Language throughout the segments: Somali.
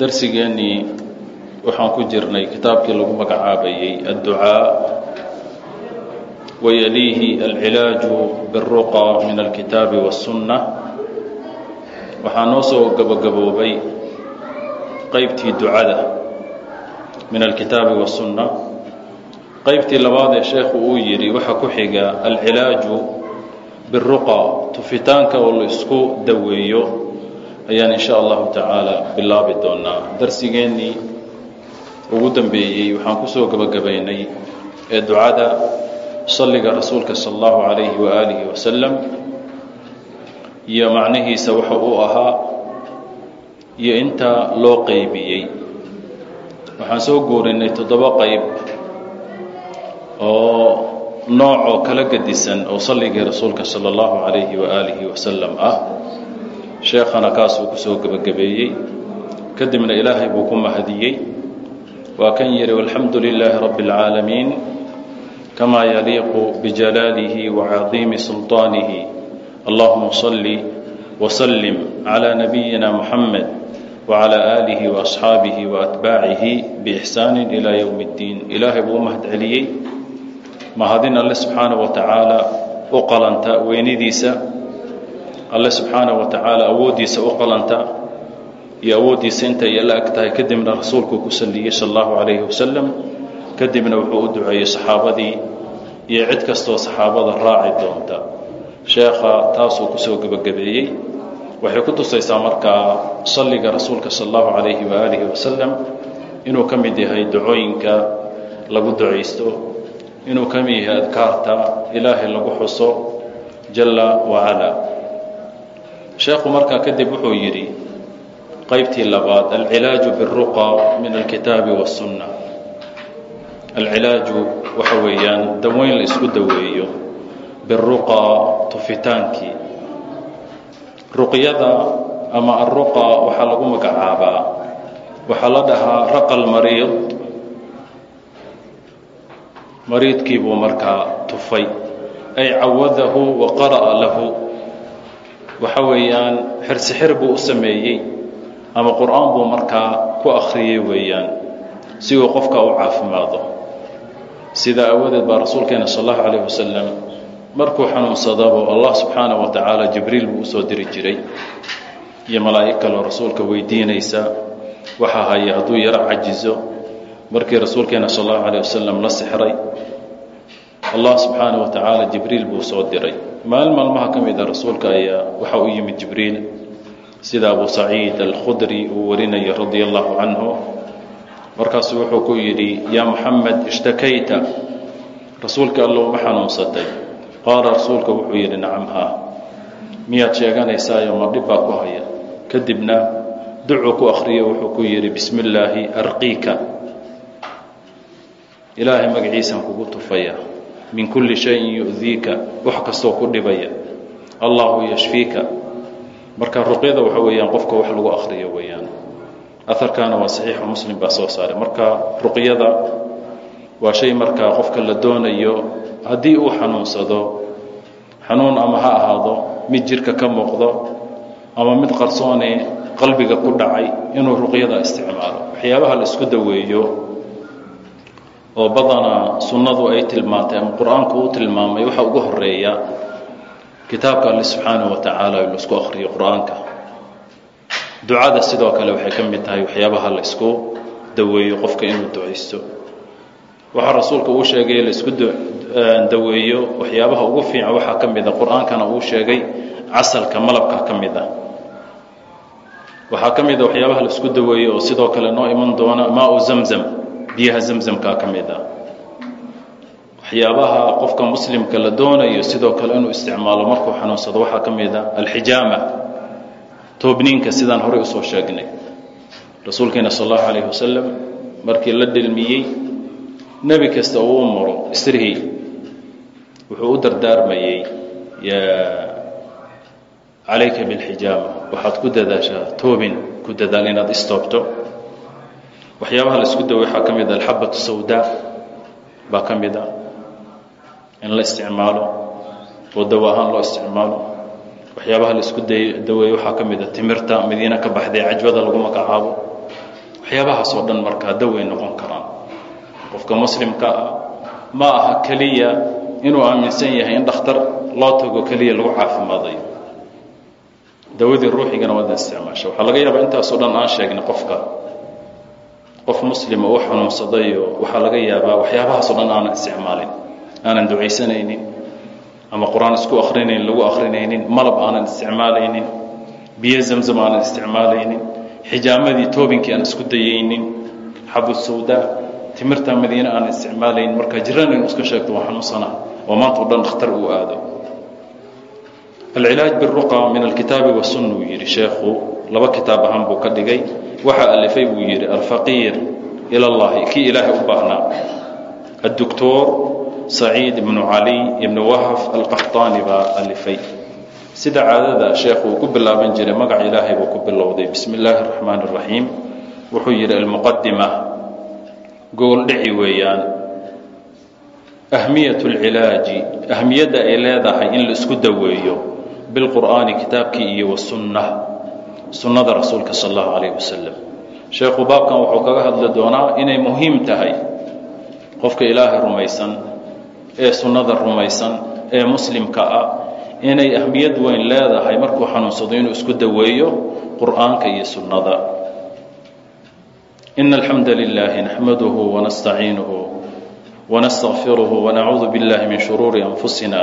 darsigeennii waxaan ku jirnay kitaabkii lagu magacaabayey adducaa wayaliihi alcilaaju biاlruqa min alkitaabi waالsunna waxaa noo soo gabagaboobay qaybtii ducada min alkitaabi waالsunna qaybtii labaad ee sheekhu uu yidhi waxaa ku xiga alcilaaju biاruqa tufitaanka oo la isku daweeyo ayaan in sha allahu tacaala bilaabi doonaa darsigeennii ugu dambeeyey waxaan ku soo gebagabaynay ee ducada salliga rasuulka sala allahu calayhi waaalihi wasalam iyo macnihiisa waxa uu ahaa iyo inta loo qeybiyey waxaan soo guurinay toddoba qayb oo noocoo kala gedisan oo salligii rasuulka sala allahu calayhi waaalihi wasalam ah sheekhana kaasuu ku soo gebagabeeyey kadibna ilaahay buu ku mahadiyey waa kan yidhi walxamdu lilaahi rabbi اlcaalamiin kamaa yaliiqu bijalaalihi wacadiimi sulطaanihi allahuma salli wasallim calى nabiyina muxamed wacalى aalihi waasxaabihi waatbaacihi biixsaani ilaa yowm اddiin ilaahay buu u mahad celiyey mahadin alle subxaanaه wa tacaala u qalanta weynidiisa alle subxaanaه wa tacaala awooddiisa u qalanta iyo awooddiisa intay la eg tahay kadibna rasuulkuu ku salliyey sal allahu calayhi wasalam kadibna wuxuu u duceeyey saxaabadii iyo cid kastoo saxaabada raaci doonta. Sheekha taasuu ku soo gebagabeeyey. Waxay ku tusaysaa markaa salliga rasuulka sal allahu calayhi waaalihi wasalam inuu ka mid yahay ducooyinka lagu ducaysto inuu ka mid yahay adkaarta ilaahay lagu xuso jalla wacala sheekhu markaa kadib wuxuu yidhi qaybtii labaad alcilaaju biاruqa min alkitaabi waالsunna alcilaaju waxa weeyaan daweyn la isku daweeyo biruqa tufitaankii ruqyada ama aruqa waxaa lagu magacaabaa waxaa la dhahaa raqa lmariid mariidkii buu markaa tufay ay cawadahu wa qara'a lahu waxa weeyaan xirsixir buu u sameeyey ama qur'aan buu markaa ku akhriyey weeyaan si uu qofka u caafimaado. Sidaa aawadeed baa rasuulkeena sal allahu calayh wasalam markuu xanuunsadabo allah subxaanah wa tacaala jibriil buu u soo diri jiray. Iyo malaa'ig kaloo rasuulka weydiinaysa waxaa haya hadduu yaro cajizo markii rasuulkeena sal allahu calayh wasalam la sixray allah subxaanah wa tacaala jibriil buu soo diray maalin maalmaha ka mida rasuulka ayaa waxa u yimid jibriil sida abu saciid alkhudri uu warinayo radia allahu canhu markaasuu wuxuu ku yidhi yaa muxamed ishtakayta. Rasuulka allow ma xanuunsatay. Qaala rasuulka wuxuu yidhi nacam haa. Miyaad sheeganaysaayo ma dhib baa ku haya. Kadibna ducuu ku akhriyo wuxuu ku yidhi bismi illaahi arqiika. Ilaahay magaciisaan kugu tufaya min kulli shayin yu'diika wax kastoo ku dhibaya. Allahu yashfiika marka ruqyada waxa weeyaan qofka wax lagu akhriyo weeyaan. Aharkaana waa saxiixu muslim baa soo saaray. Marka ruqyada waa shay markaa qofka la doonayo haddii uu xanuunsado xanuun ama ha ahaado mid jirka ka muuqdo ama mid qarsoone qalbiga ku dhacay inuu ruqyada isticmaalo. Waxyaabaha la isku daweeyo oo badanaa sunnadu ay tilmaantay ama qur'aanku uu tilmaamay waxa ugu horreeya kitaabka alle subxaanaه wa tacaala in la isku akhriyo qur'aanka. Ducada sidoo kale waxay ka mid tahay waxyaabaha la isku daweeyo qofka inuu ducaysto. Waxaa rasuulka uu sheegay la isku daweeyo waxyaabaha ugu fiican waxaa ka mida qur'aankana uu sheegay casalka malabka ka mid a. Waxaa ka mida waxyaabaha la isku daweeyo oo sidoo kale noo iman doona maau zamzam biyaha zamzamkaa ka mid a. Waxyaabaha qofka muslimka la doonayo sidoo kale inuu isticmaalo markuu xanuunsado waxaa ka mid a alxijaama toobniinka sidaan horey u soo sheegnay. Rasuulkeena sal allahu calayh wasalam markii la dhilmiyey nebi kasta uu maro isrihii wuxuu u dardaarmayey calayka bilxijaama waxaad ku dadaashaa toobin ku dadaal inaad istoobto waxyaabaha la isku dawa waxaa ka mid a alxabatu sawdaa baa ka mid a in la isticmaalo oo dawa ahaan loo isticmaalo. Waxyaabaha la isku daweeye waxaa ka mid a timirta madiina ka baxday cajbada lagu magacaabo. Waxyaabahaas oo dhan markaa daway noqon karaan. Qofka muslimka ah ma aha keliya inuu aaminsan yahay in dhakhtar loo tago keliya lagu caafimaadayo. Dawadii ruuxigana waad isticmaasha waxaa laga yaabaa intaasoo dhan aan sheegnay qofka qof muslima u xanuunsadayo waxaa laga yaabaa waxyaabahaasoo dhan aanan isticmaalin aanan ducaysanaynin ama qur'aan isku akrinaynin lagu akrinaynin malab aanan isticmaalaynin biyo zamzam aanan isticmaalaynin xijaamadii toobinkii aan isku dayaynin xabu sawdaa timirta madiine aanan isticmaalaynin marka jiraan inu iska sheegto waa xanuunsana oo maanta o dhan dhakhtar uu aado. Alcilaaj biruqa min alkitaabi wasunna uu yidhi sheekhu laba kitaab ahaan buu ka dhigay waxaa alifay buu yidhi alfaqiir ila llahi kii ilaahay u baahnaa. Addoctor saciid ibnu cali ibnu wahaf alqaxtaani baa alifay. Sida caadada sheekhu uu ku bilaaban jiray magac ilaahay buu ku bilowday. Bismi illaahi araxmaan araxiim wuxuu yidhi almuqadima gooldhici weeyaan. Ahmiyat lcilaaji ahmiyadda ay leedahay in la isku daweeyo. Bilqur'aani kitaabkii iyo wasunna sunnada rasuulka sal allahu calayh wasalam sheekhu baabkan wuxuu kaga hadli doonaa inay muhiim tahay qofka ilaahay rumaysan ee sunnada rumaysan ee muslimka ah inay ahmiyad weyn leedahay markuu xanuunsado inuu isku daweeyo qur'aanka iyo sunnada. Ina alxamda lilaahi naxmaduhu wanastaciinuhu wanastaqfiruhu wanacuudu biاllahi min shuruuri anfusina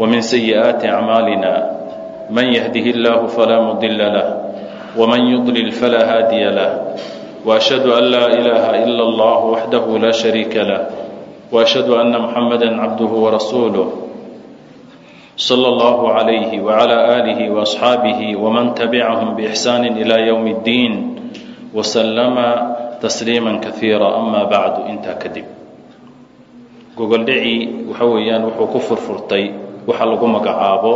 wmin sayi'aati acmaalina man yahdihi اllahu falaa mudila lah wman yudlil falaa haadiya lah وأشhهadu an laa إilaaha إila اllah waxdahu laa shariika lah وأشhهadu أna muxamada cabduhu وrasuuluه slى اllah عalayh وعlى آlih وأصxaabihi wman tabicahum bإxsaan إilى ywm الdiin وslama تsliima kaثiira ama bacdu intaa kadib gogoldhicii waxa weeyaan wuxuu ku furfurtay waxa lagu magacaabo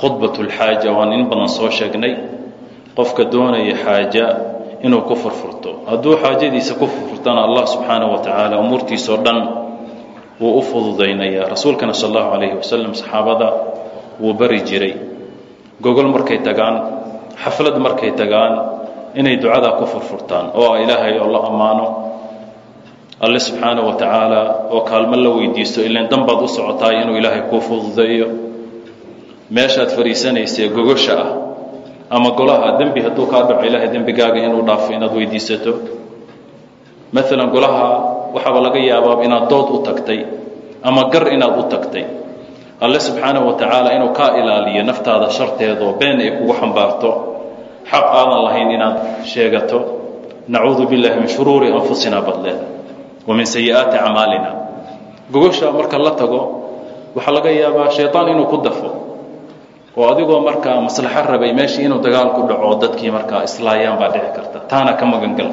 khudbat lxaaja waan in badan soo sheegnay. Qofka doonaya xaaja inuu ku furfurto. Hadduu xaajadiisa ku furfurtana allah subxaanahu wa tacaala umuurtiisoo dhan wuu u fududaynayaa rasuulkana sal allahu calayhi wasalam saxaabada wuu bari jiray. Gogol markay tagaan xaflad markay tagaan inay ducadaa ku furfurtaan oo ah ilaahay oo la ammaano. Alle subxaanah wa tacaala oo kaalmo la weydiisto ilan danbaad u socotaay inuu ilaahay kuu fududeeyo meeshaad fadhiisanaysee gogosha ah ama golaha dembi hadduu kaa dhaco ilaahay dembigaaga inuu dhaafo inaad weydiisato. Maalan golaha waxaaba laga yaabaa inaad dood u tagtay ama gar inaad u tagtay. Alle subxaana wa inuu kaa ilaaliyo naftaada sharteedoo been ay kugu xambaarto. Xaq aadan lahayn inaad sheegato. Nacuudu billahi min shuruuri anfusina badleeda wa min sayi'aati acmaalina. Gogosha marka la tago waxaa laga yaabaa shayطaan inuu ku dafo oo adigoo markaa maslaxo rabay meeshii inuu dagaal ku dhaco dadkii markaa islaayaan baa dhici karta. Taana ka magangal.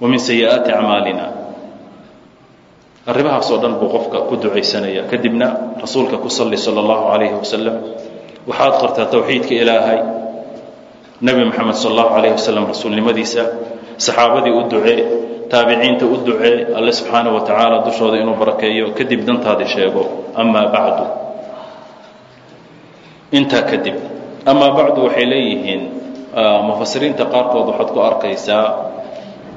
Wa min sayi'aati acmaalina arrimahaasoo dhan buu qofka ku ducaysanaya. Kadibna rasuulka ku salli sala allahu calayhi wasalam waxaad qartaa towxiidka ilaahay. Nebi moxamed sala allahu calayhi wasalam rasuulnimadiisa saxaabadii u ducee taabiciinta u ducee alle subxaana wa tacaala dushooda inuu barakeeyo. Kadib dantaadii sheego amaa bacdu intaa kadib. Amaa bacdu waxay leeyihiin mufasiriinta qaarkood waxaad ku arkaysaa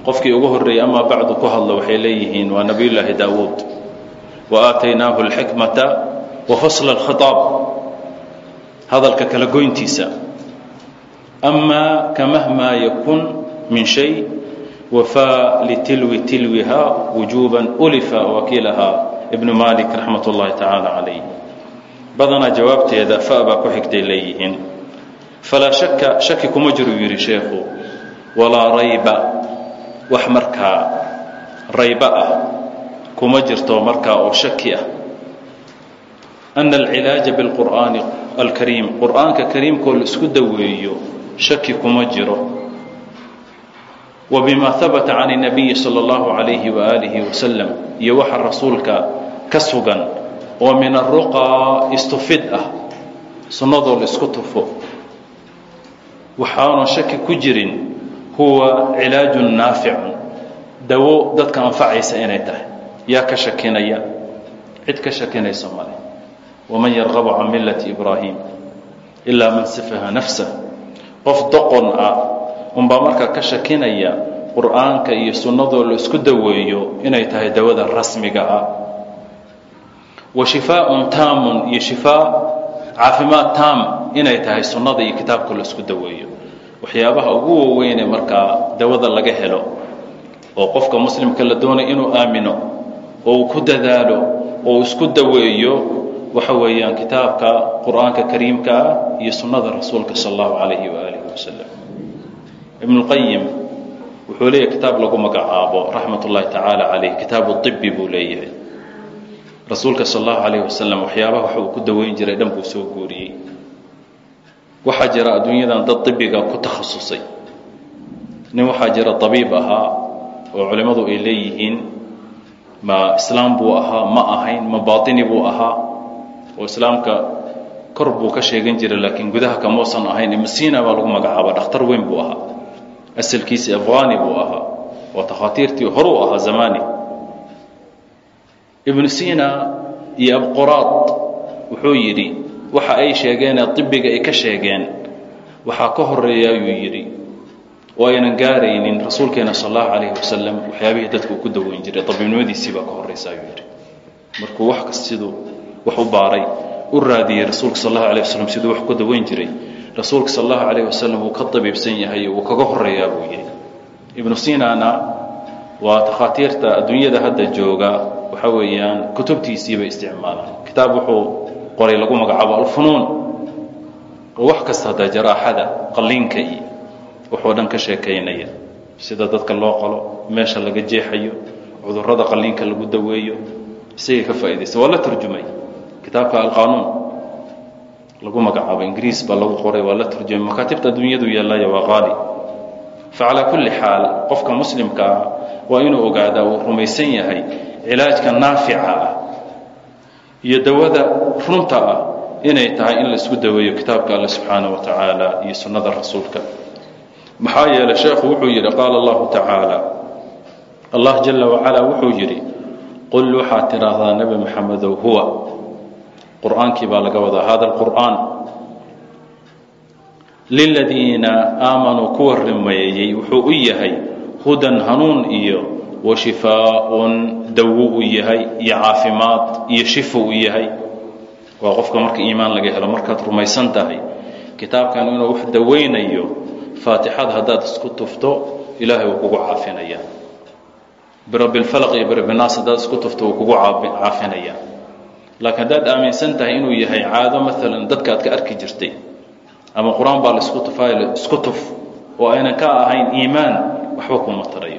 qofkii ugu horreeyey amaa bacdu ku hadla waxay leeyihiin waa nebiyullaahi daawuud. Wa aataynaahu alxikmata wa fasla alkhitaab. Hadalka kala goyntiisa. Amaa kamahmaa yakun min shay wafaa litilwi tilwiha wujuuban ulifa wakiilaha ibnu malik raxmat ullahi tacaala calayh badanaa jawaabteeda fa baa ku xigtay leeyihiin falaa shaka shaki kuma jiru yidhi sheekhu walaa rayba wax markaa rayba ah kuma jirto markaa oo shaki ah ana alcilaaja bilqur'aani alkariim qur'aanka kariimkoo la isku daweeyo shaki kuma jiro wa bima habata can اnabiyi salى اllahu عalayhi waalihi wasalam iyo waxa rasuulka ka sugan oo min aruqaa istufid ah sunnadoo la isku tufo. Waxaanu shaki ku jirin huwa cilaajun naaficun dawo dadka anfacaysa inay tahay. Yaa ka shakinaya cid ka shakinayso male waman yarqabu can millati ibraahim ilaa man safaha nafsah qof doqon ah unbaa markaa ka shakinaya qur'aanka iyo sunnadoo la isku daweeyo inay tahay dawada rasmiga ah wa shifaaun taamun iyo shifaa caafimaad taam inay tahay sunnada iyo kitaabka la isku daweeyo. Waxyaabaha ugu waaweyne markaa dawada laga helo oo qofka muslimka la doonay inuu aamino oo uu ku dadaalo oo isku daweeyo waxa weeyaan kitaabka qur'aanka kariimka ah iyo sunnada rasuulka sal allahu calayhi waaalihi wasalam ibnuqayim wuxuu leeyahay kitaab lagu magacaabo raxmat ullahi tacaala calayh kitaabu ibi buu leeyahay rasuulka sal allahu calayh wasalam waxyaabaha waxa uu ku daweyn jiray dhan buu soo guuriyey. Waxaa jira adduunyadan dad ibiga ku takhasusay. Nin waxaa jira abiib ahaa oo culimmadu ay leeyihiin ma islaam buu ahaa ma ahayn ma baini buu ahaa oo islaamka kor buu ka sheegan jiray laakiin gudaha kamausan ahayn masina baa lagu magacaaba dhakhtar weyn buu ahaa asalkiisi afghani buu ahaa oo takhaatiirtii horu ahaa zamani ibnu sina iyo abquraad wuxuu yidhi waxa ay sheegeenee ibiga ay ka sheegeen waxaa ka horreeya ayuu yidhi oo aynan gaaraynin rasuulkeena sal allahu calayhi wasalam waxyaabihii dadka uu ku daweyn jiray abiibnimadiisii baa ka horeysa ayuu yidhi. Markuu wax siduu wax u baaray u raadiyey rasuulka sal allahu alayh wasalam siduu wax ku daweyn jiray rasuulka sal allahu calayh wasalam wuu ka dabiibsan yahay wuu kaga horeeyaa buu yidhi. Ibnu sinana waa takhaatiirta adduunyada hadda jooga waxa weeyaan kutubtiisii bay isticmaalaan. Kitaab wuxuu qoray lagu magacaabo alfunuun. Wax kasta hadda jaraaxada qalliinka iyo wuxuu dhan ka sheekaynaya sida dadka loo qalo meesha laga jeexayo cudurrada qalliinka lagu daweeyo isagay ka faaidaysa waa la turjumay. Kitaabka alqanuun lagu magacaabo ingiriis baa lagu qoray waa la turjumay. Makaatibta adduunyadu yeelaya waa qaali. Facalaa kulli xaal qofka muslimka waa inuu ogaadaa uu rumaysan yahay cilaajka naafica ah iyo dawada runta ah inay tahay in la isku daweeyo kitaabka alle subxaana wa tacaala iyo sunnada rasuulka. Maxaa yeelay sheekhu wuxuu yidhi qaala allahu tacaala allah jala wacalaa wuxuu yidhi qul waxaad tidhaahdaa nebi maxamedow huwa. Qur'aankii baa laga wadaa hada alqur'aan liladiina aamanuu kuwa rimeeyey wuxuu u yahay hudan hanuun iyo wa shifaaun dawo u yahay iyo caafimaad iyo shifo u yahay. Waa qofka marka iimaan laga helo markaad rumaysan tahay kitaabkan inuu wax daweynayo faatixada haddaad isku tufto ilaahay wuu kugu caafinaya birabbilfalaq iyo birabinaas haddaad isku tufto wuu kugu caafinaya laakiin haddaad aaminsan tahay inuu yahay caado maalan dadka aad ka arki jirtay ama qur'aan baa la isku tufaay isku tuf oo aynan ka ahayn iimaan waxba kuma tarayo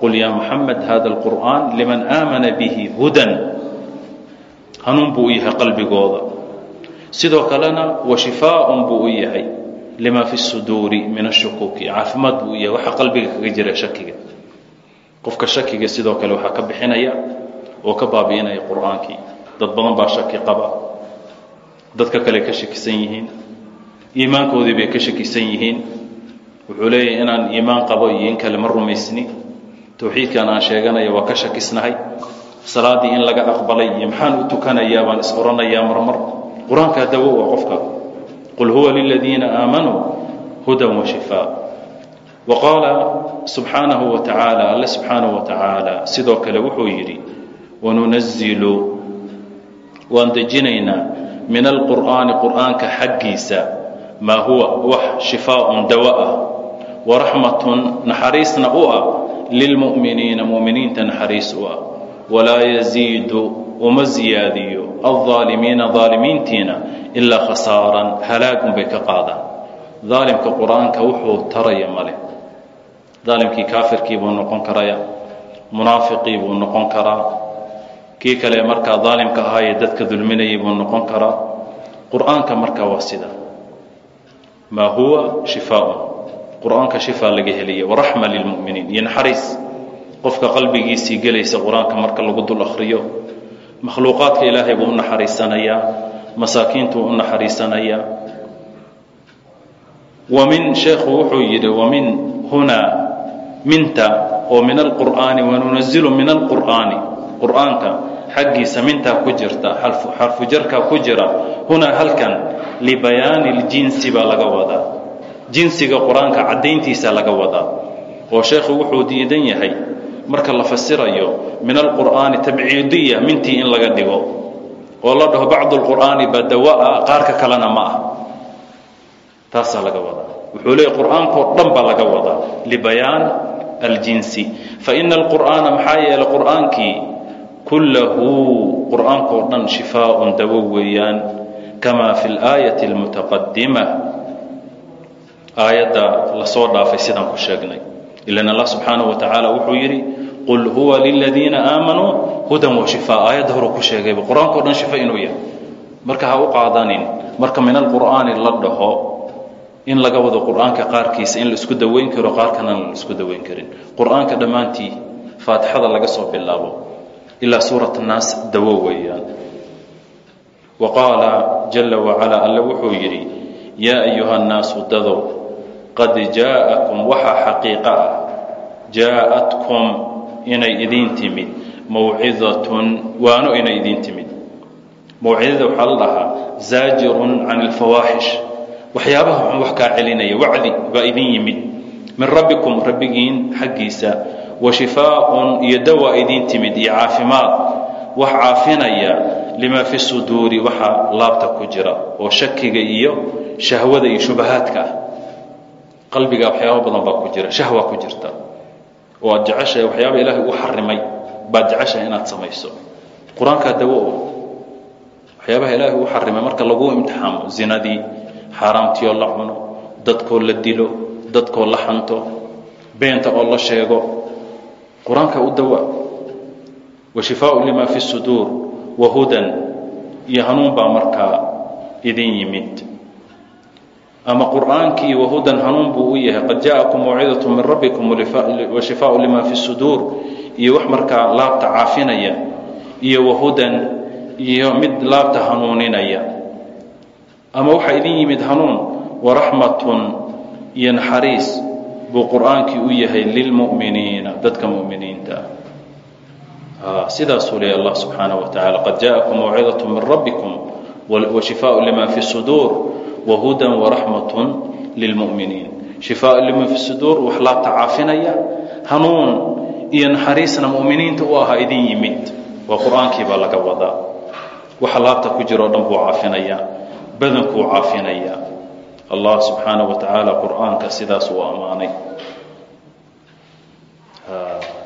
qul yaa muxamed hada alqur'aan liman aamana bihi hudan hanuun buu u yahay qalbigooda sidoo kalena wa shifaaun buu u yahay lima fi suduuri min ashukuuki caafimaad buu u yahay waxa qalbiga kaga jira shakiga qofka shakiga waxaa dad badan baa shaki qaba dadka kale ka shakisan yihiin iimaankoodii bay ka shakisan yihiin wuxuu leeyahay inaan iimaan qabo iyo in kale ma rumaysni towxiidkan aan sheeganaya waa ka shakisnahay. Salaaddii in laga aqbalay iyo maxaan u tukanayaa baan is oranayaa marmar. Qur'aankaa dawo waa qofka qul huwa liladiina aamanuu hudan wa shifaa. Wa qaala subxaanahu wa tacaala alle subxaanahu wa tacaala sidoo kale wuxuu yidhi wanunazilu waan dejinaynaa min alqur'aani qur'aanka xaggiisa maa huwa wax shifaaun dawo ah waraxmatun naxariisna u ah lilmu'miniina mu'miniinta naxariis u ah walaa yaziidu uma ziyaadiyo aldaalimiina daalimiintiina ilaa khasaaran halaagun bay ka qaadaan daalimka qur'aanka wuxuu taraya male daalimkii kaafirkii buu noqon karaya munaafiqii buu noqon karaa kii kale markaa daalimka ahaa ee dadka dulminayay buu noqon karaa qur'aanka markaa waa sida maa huwa shifaaun qur'aanka shifaa laga helaya waraxma lilmu'miniin iyo naxariis. Qofka qalbigiisii gelaysa qur'aanka marka lagu dul akhriyo. Makhluuqaadka ilaahay buu u naxariisanayaa masaakiintuu u naxariisanayaa wa min sheekhu wuxuu yidhi wa min hunaa minta oo min alqur'aani wanunazilu min alqur'aani. Qur'aanka xaggiisa mintaa ku jirta xarfu jarkaa ku jira. Hunaa halkan libayaani اljinsi baa laga wadaa jinsiga qur'aanka caddayntiisa laga wadaa oo sheekhu wuxuu diidan yahay marka la fasirayo min alqur'aani tabciidiya mintii in laga dhigo oo la dhaho bacdu lqur'aani badawa'a qaarka kalena ma ah. Taasaa laga wadaa. Wuxuu leeya qur'aankoo dhan baa laga wadaa libayaan aljinsi. Fa faina alqur'aana maxaa yeelay qur'aankii kullahu qur'aankoo dhan shifaaun dawo weeyaan kama fi اlaayati lmutaqadima aayadda la soo dhaafay sidaan ku sheegnay. Ilan allah subxaanaه wa tacaala wuxuu yidhi qul huwa liladiina aamanuu hudan wa shifaa. Aayadda hore ku sheegayba qur'aankao dhan shifa inuu yahay. Marka ha u qaadanin marka min alqur'aani la dhaho in laga wado qur'aanka qaarkiisa in la isku daweyn karo qaarkana la isku daweyn karin. Qur'aanka dhammaantii faatixada laga soo bilaabo. Ilaa suurat naas dawo weeyaan. Wa qaala jala wacalaa alle wuxuu yidhi yaa ayuha nnaasu dadow qad jaa'akum waxaa xaqiiqa ah jaa'atkum inay idiin timid mawcidatun waano inay idiin timid. Mawcidada waxaa la dhahaa zaajirun can alfawaaxish waxyaabaha xun wax kaa celinaya wacdi baa idin yimid. Min rabbikum rabbigiin xaggiisa wa shifaaun iyo dawa idiin timid iyo caafimaad. Wax caafinaya lima fi suduuri waxa laabta ku jira oo shakiga iyo shahwada iyo shubahaadka ah qalbiga waxyaaba badan baa ku jira shahwa ku jirta. Oo aad jeceshahay waxyaaba ilaahay u xarimay baad jeceshahay inaad samayso. Qur'aankaa dawo o waxyaabaha ilaahay u xarimay marka lagu imtixaamo zinadii xaaraamtioo la cuno dadkoo la dilo dadkoo la xanto beenta oo la sheego qur'aanka u dawa wa shifaaءu lima fi suduur wa hudan iyo hanuun baa markaa idin yimid ama qur'aankii wahudan hanuun buu u yahay. Qad jaa'akum mawcidatu min rabbikum washifaau lima fi suduur iyo wax markaa laabta caafinaya iyo wahudan iyo mid laabta hanuuninaya. Ama waxaa idin yimid hanuun waraxmatun iyo naxariis buu qur'aankii u yahay lilmuminiina dadka muminiinta. Sidaasuu leeya allah subxaana wa tacaala qad jaa'akum mawcidatu min rabbikum washifaau lima fi suduur wahudan waraxmatun lilmuminiin shifaa lima fi suduur wax laabta caafinaya hanuun iyo naxariisna muminiinta u ahaa idin yimid waa qur'aankii baa laga wadaa waxa laabta ku jira o dhan buu caafinayaa badankuu caafinayaa allah subxaana wa tacaala qur'aanka sidaas uu ammaanay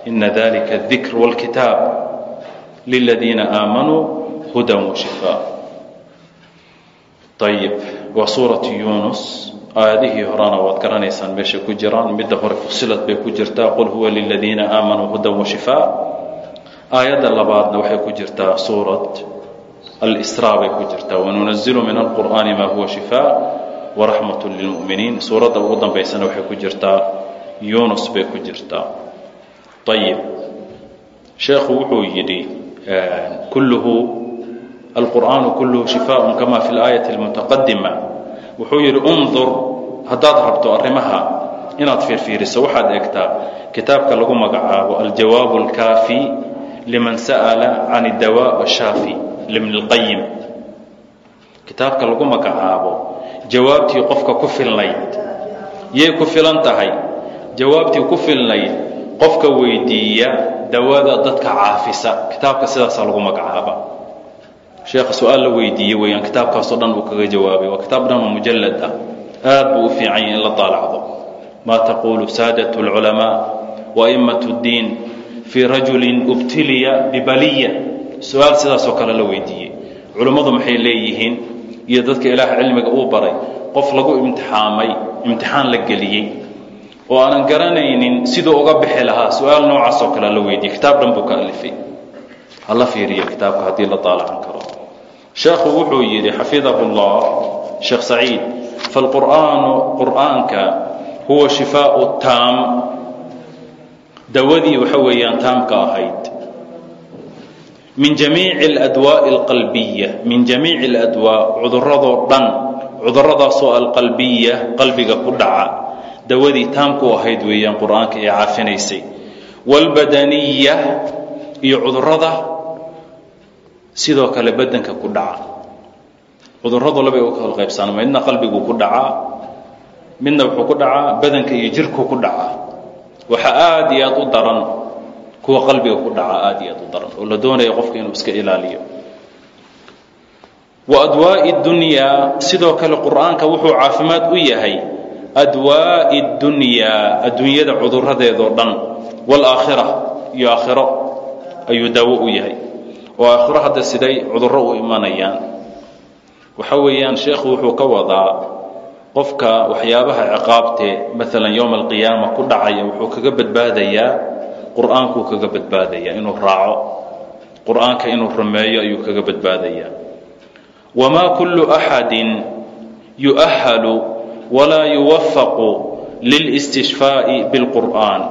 ina dalika dikr wاlkitaab liladiina aamanuu hudan washifaa ayib waa suuratu yunus aayadihii horena waad garanaysaan meeshay ku jiraan. Midda hore fusilad bay ku jirtaa. Qul huwa liladiina aamanuu hudan washifaa aayadda labaadna waxay ku jirtaa suurat alsraa bay ku jirtaa. Wanunazilu min alqur'aani maa huwa shifaa. Waraxmat lilmu'miniin suuradda ugu dambaysana waxay ku jirtaa yunus bay ku jirtaa. Ayib sheekhu wuxuu yidhi kulluhu alqur'aanu kulluhu shifaaءun kama fi اlaayati اlmutaqadima wuxuu yidhi undur haddaad rabto arrimaha inaad fiirfiiriso waxaad eegtaa kitaabka lagu magacaabo aljawaab اlkaafi liman sa'ala can اdawa shaafi libn اlqayim kitaabka lagu magacaabo jawaabtii qofka ku filnayd yay ku filan tahay jawaabtii ku filnayd qofka weydiiya dawada dadka caafisa kitaabka sidaasaa lagu magacaaba sheekha su'aal la weydiiyey weeyaan kitaabkaasoo dhan uu kaga jawaabay. Waa kitaab dhan oo mujallad ah. Aad buu u fiican yahay in la daalacdo maa taquulu saadat اlculamaa wa'imat اddiin fii rajulin ubtiliya bibaliya. Su'aal sidaasoo kale la weydiiyey. Culummadu maxay leeyihiin? Iyo dadka ilaah cilmiga uu baray. Qof lagu imtixaamay imtixaan la geliyey. Oo aanan garanaynin siduu uga bixi lahaa. Su'aal noocaasoo kale la weydiiyey. Kitaab dhan buu ka alifay. Hala fiiriyo kitaabka haddii la daalacan karo sheekhu wuxuu yidhi xafidahu اllah sheekh saciid falqur'aanu qur'aanka huwa shifaau taam dawadii waxa weeyaan taamka ahayd min jamiici اladwaaءi اlqalbiya min jamiici اladwaa cuduradoo dhan cuduradaasoo alqalbiya qalbiga ku dhaca dawadii taamku ahayd weeyaan qur'aanka ee caafinaysay wاlbadaniya iyo cudurada sidoo kale badanka ku dhaca. Cuduradu labay u kala qaybsanaa midna qalbigu ku dhacaa midna wuxuu ku dhacaa badanka iyo jirku ku dhacaa waxaa aad iyo aad u daran kuwa qalbiga ku dhaca aad iyo aad u daran oo la doonaya qofka inuu iska ilaaliyo. Wa adwaa'i dunyaa sidoo kale qur'aanka wuxuu caafimaad u yahay. Adwaa'i dunyaa adduunyada cuduradeedoo dhan. Waalaakhira iyo aakhiro ayuu daawo u yahay oo aakhiro hadda siday cudurro u imanayaan waxa weeyaan sheekhu wuxuu ka wadaa qofka waxyaabaha ciqaabtee maalan yowma alqiyaama ku dhacaya wuxuu kaga badbaadayaa qur'aankuu kaga badbaadayaa inuu raaco. Qur'aanka inuu rumeeyo ayuu kaga badbaadayaa. Wamaa kullu axadin yu'ahalu walaa yuwafaqu lilistishfaa'i bilqur'aan.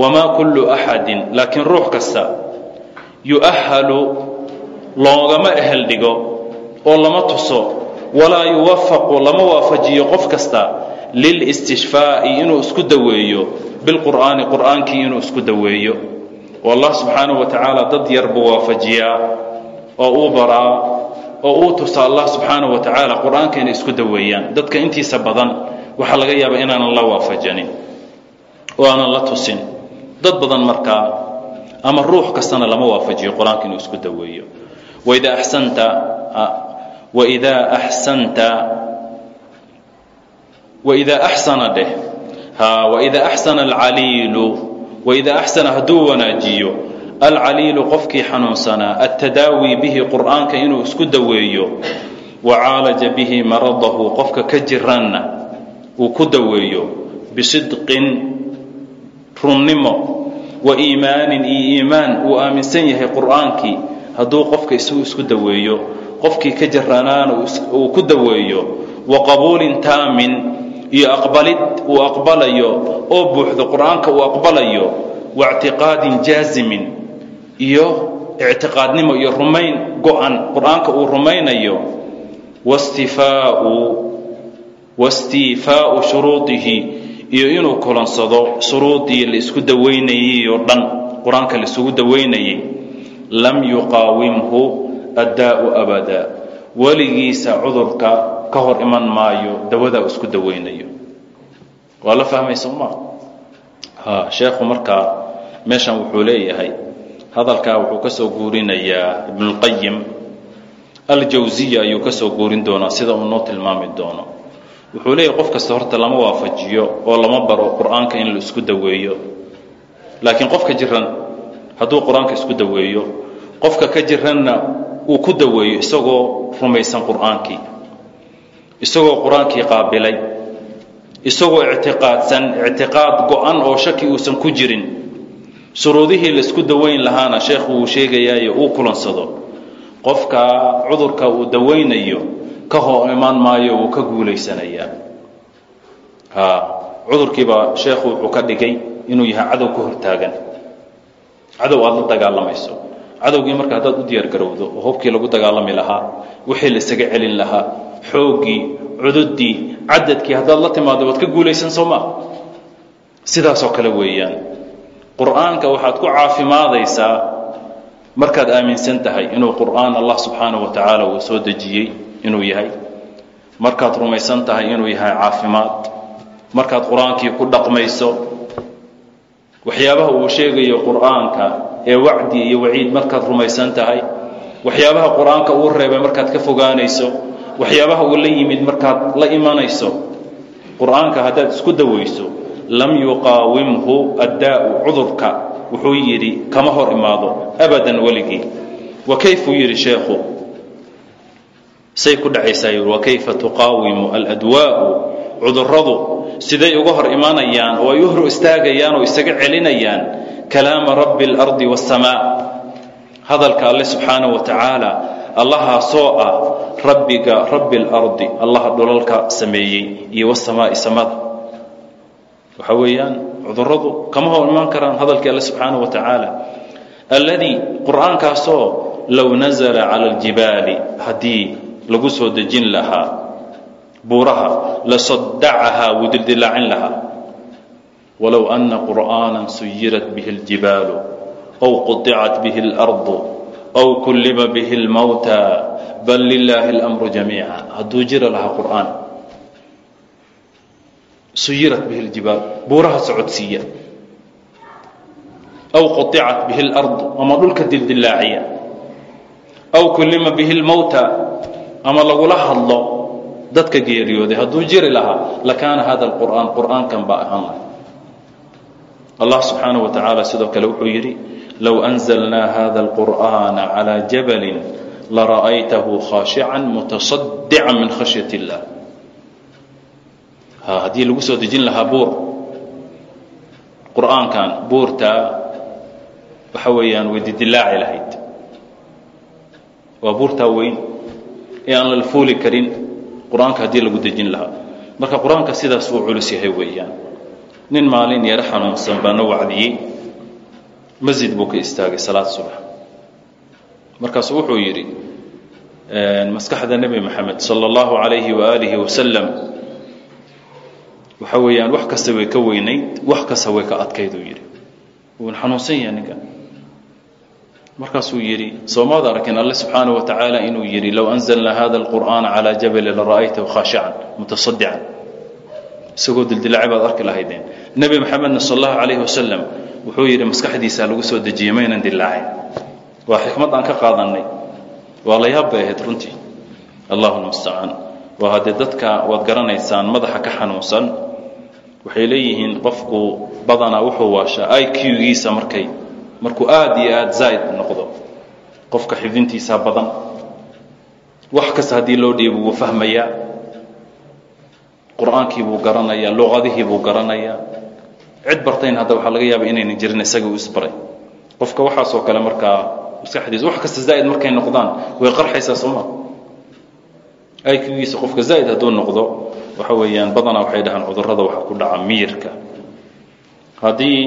Wamaa kullu axadin laakiin ruux kasta yu'ahalu loogama ehel dhigo oo lama tuso walaa yuwafaqu lama waafajiyo qof kasta lilistishfaa'i inuu isku daweeyo bilqur'aani qur'aankii inuu isku daweeyo. Oo allah subxaanahu wa tacaala dad yar buu waafajiyaa oo uu baraa oo uu tusa allah subxaanahu wa tacaala qur'aanka inay isku daweeyaan. Dadka intiisa badan waxaa laga yaabaa inaanan la waafajanin oo aanan la tusin. Dad badan markaa ama ruux kastana lama waafajiyo qur'aanka inuu isku daweeyo. Waida axsanta waidaa axsanta waidaa axsana dheh ha waidaa axsana alcaliilu waidaa axsana hadduu wanaajiyo alcaliilu qofkii xanuunsanaa altadaawi bihi qur'aanka inuu isku daweeyo wa caalaja bihi maradahu qofka ka jiranna uu ku daweeyo bisidqin runnimo wa iimaanin iyo iimaan uu aaminsan yahay qur'aankii. Hadduu qofka isagu isku daweeyo qofkii ka jiranaana uu ku daweeyo wa qabuulin taamin iyo aqbalid uu aqbalayo oo buuxdo qur'aanka uu aqbalayo wa ictiqaadin jaazimin iyo ictiqaadnimo iyo rumayn go-an qur'aanka uu rumaynayo wastiifaau shuruudihi iyo inuu kulansado shuruudii la isku dawaynayey oo dhan qur'aanka la isugu dawaynayey lam yuqaawimhu addaa'u abada weligiisa cudurka ka hor iman maayo dawadaa uu isku dawaynayo waa la fahmaysa uma ha sheekhu markaa meeshan wuxuu leeyahay. Hadalkaa wuxuu ka soo guurinayaa ibnulqayim aljawsiya ayuu ka soo guurin doonaa sida uu noo tilmaami doono wuxuu leeyahay qof kasta horta lama waafajiyo oo lama baro qur'aanka in la isku daweeyo. Laakiin qofka jiran hadduu qur'aanka isku daweeyo qofka ka jiranna uu ku daweeyo isagoo rumaysan qur'aankii isagoo qur'aankii qaabilay isagoo ictiqaadsan ictiqaad go-an oo shaki uusan ku jirin. Shuruudihii la isku dawayn lahaana sheekhu wuu sheegayaayo uu kulansado. Qofka cudurka uu dawaynayo ka hor imaan maayo wuu ka guulaysanayaa ha cudurkiiba sheekhu wuxuu ka dhigay inuu yahay cadow ka hortaagan. Cadow aada la dagaalamayso. Cadowgii marka haddaad u diyaar garowdo oo hubkii lagu dagaalami lahaa wixii la celin lahaa xooggii cududii cadadkii haddaad la timaado waad ka guulaysan soo maa sidaasoo kale weeyaan qur'aanka waxaad ku caafimaadaysaa markaad aaminsan tahay inuu qur'aan allah subxaanahu wa tacaala uu soo dejiyey inuu yahay. Markaad rumaysan tahay inuu yahay caafimaad. Markaad qur'aankii ku dhaqmayso waxyaabaha uu sheegayo qur'aanka ee wacdi iyo waciid markaad rumaysan tahay waxyaabaha qur'aanka uu reebay markaad ka fogaanayso waxyaabaha uu la yimid markaad la imanayso qur'aanka haddaad isku dawayso lam yuqaawimhu addaa'u cudurka wuxuu yidhi kama hor imaado abadan weligii. Wa kayfuu yidhi sheekhu say ku dhacaysaa yidhi wa kayfa tuqaawimu aladwaa'u cudurradu siday uga hor imanayaan oo ay u hor istaagayaan oo isaga celinayaan kalaama rabbi اlardi waاsamaa hadalka alle subxaana wa tacaala allahaasoo ah rabbiga rabbi اlardi allaha dhulalka sameeyey iyo wasamaa'i samada waxa weeyaan cuduradu kama hor imaan karaan hadalkii alle subxaana wa tacaala alladii qur'aankaasoo low nazla cala aljibaali haddii lagu soo dejin lahaa buuraha lasadacahaa wuu dildilaacin lahaa walow ana qur'aana suyirat bihi اljibaalu aw quطicat bihi اlardu aw kullima bihi اlmawta bal lilaahi اlamru jamiica hadduu jiri lahaa qur'aan suyirat bihi ljibaal buuraha socodsiiya aw quطicat bihi اlardu ama dhulka dildilaaciya aw kullima bihi اlmawta ama lagula hadlo dadka geeriyooday hadduu jiri lahaa lakaana hada اlqur'aan qur'aankan baa ahaan lahay allah subxaanaه wa tacaala sidoo kale wuxuu yidhi low أnزlnaa hada اlqur'ana عlى jabali lara'aytahu khaashica mutaصadica min khashyaة اllah haddii lagu soo dejin lahaa buur qur'aankan buurtaa waxa weeyaan way didilaaci lahayd waa buurtaa weyn ee aan la fuuli karin qur'aanka haddii lagu dejin lahaa. Marka qur'aanka sidaas uu culus yahay weeyaan. Nin maalin yaro xanuunsan baa na wacdiyey. Masjid buu ka istaagay salaad subax. Markaasuu wuxuu yidhi maskaxda nebi moxamed sala allahu calayhi waaalihi wasalam waxa weeyaan wax kasta way ka weynayd wax kasta way ka adkayd uu yidhi. Wuuna xanuunsan yahay ninkan markaasuu yidhi soomaad arkin alle subxaana wa tacaala inuu yidhi low anzalnaa hada alqur'aana calaa jabali lara'aytahu khaashican mutasadican isagoo dildilaaci baad arki lahaydeen nebi maxamedna sal allahu calayhi wasalam wuxuu yidhi maskaxdiisaa lagu soo dejiyey maynan dilaacin waa xikmad aan ka qaadannay. Waa la yaab bay ahayd runtii. Allahu lmustacaan waa haddee dadka waad garanaysaan madaxa ka xanuunsan waxay leeyihiin qofku badanaa wuxuu waashaa i q-giisa markay markuu aada iyo aada zaa'id noqdo qofka xifdintiisaa badan wax kasta haddii loo dhiibo wuu fahmayaa qur'aankii buu garanayaa luqadihii buu garanayaa cid bartayn hadda waxaa laga yaaba inaynan jirin isaga u isbaray. Qofka waxaasoo kale markaa maskaxdiisa wax kasta zaa'id markay noqdaan way qarxaysaa sooma iqgiisa qofka zaa'id hadduu noqdo waxa weeyaan badanaa waxay dhahaan cudurrada waxa ku dhaca miyirka haddii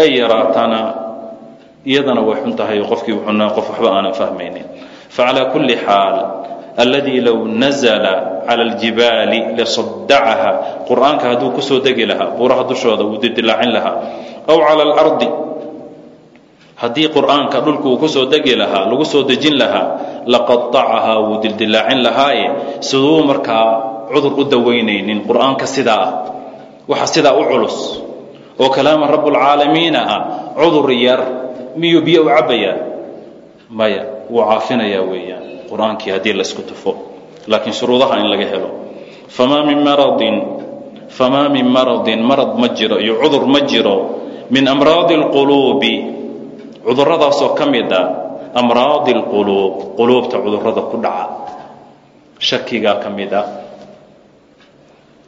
ay yaraatana iyadana way xun tahay qofkii wuxuuna qof waxba aanan fahmaynin. Facalaa kulli xaal alladii low nazla cala aljibaali lasadacaha qur'aanka hadduu ku soo degi lahaa buuraha dushooda wuu didilaacin lahaa. Aw cala alardi haddii qur'aanka dhulku uu ku soo degi lahaa lagu soo dejin lahaa laqaacahaa wuu dildilaacin lahaaye. Siduu markaa cudur u dawaynaynin qur'aanka sidaa ah waxa sidaa u culus. Oo kalaama rabbulcaalamiina ah cudur yar miyuu biyo u cabbayaa? Maya wuu caafinayaa weeyaan. Qur'aankii haddii laysku tufo. Laakiin shuruudaha in laga helo. Famaa min maradin famaa min maradin marad ma jiro iyo cudur ma jiro min amraadi اlquluubi cudurradaasoo ka mid a amraadi اlquluub quluubta cudurrada ku dhaca. Shakigaa ka mid a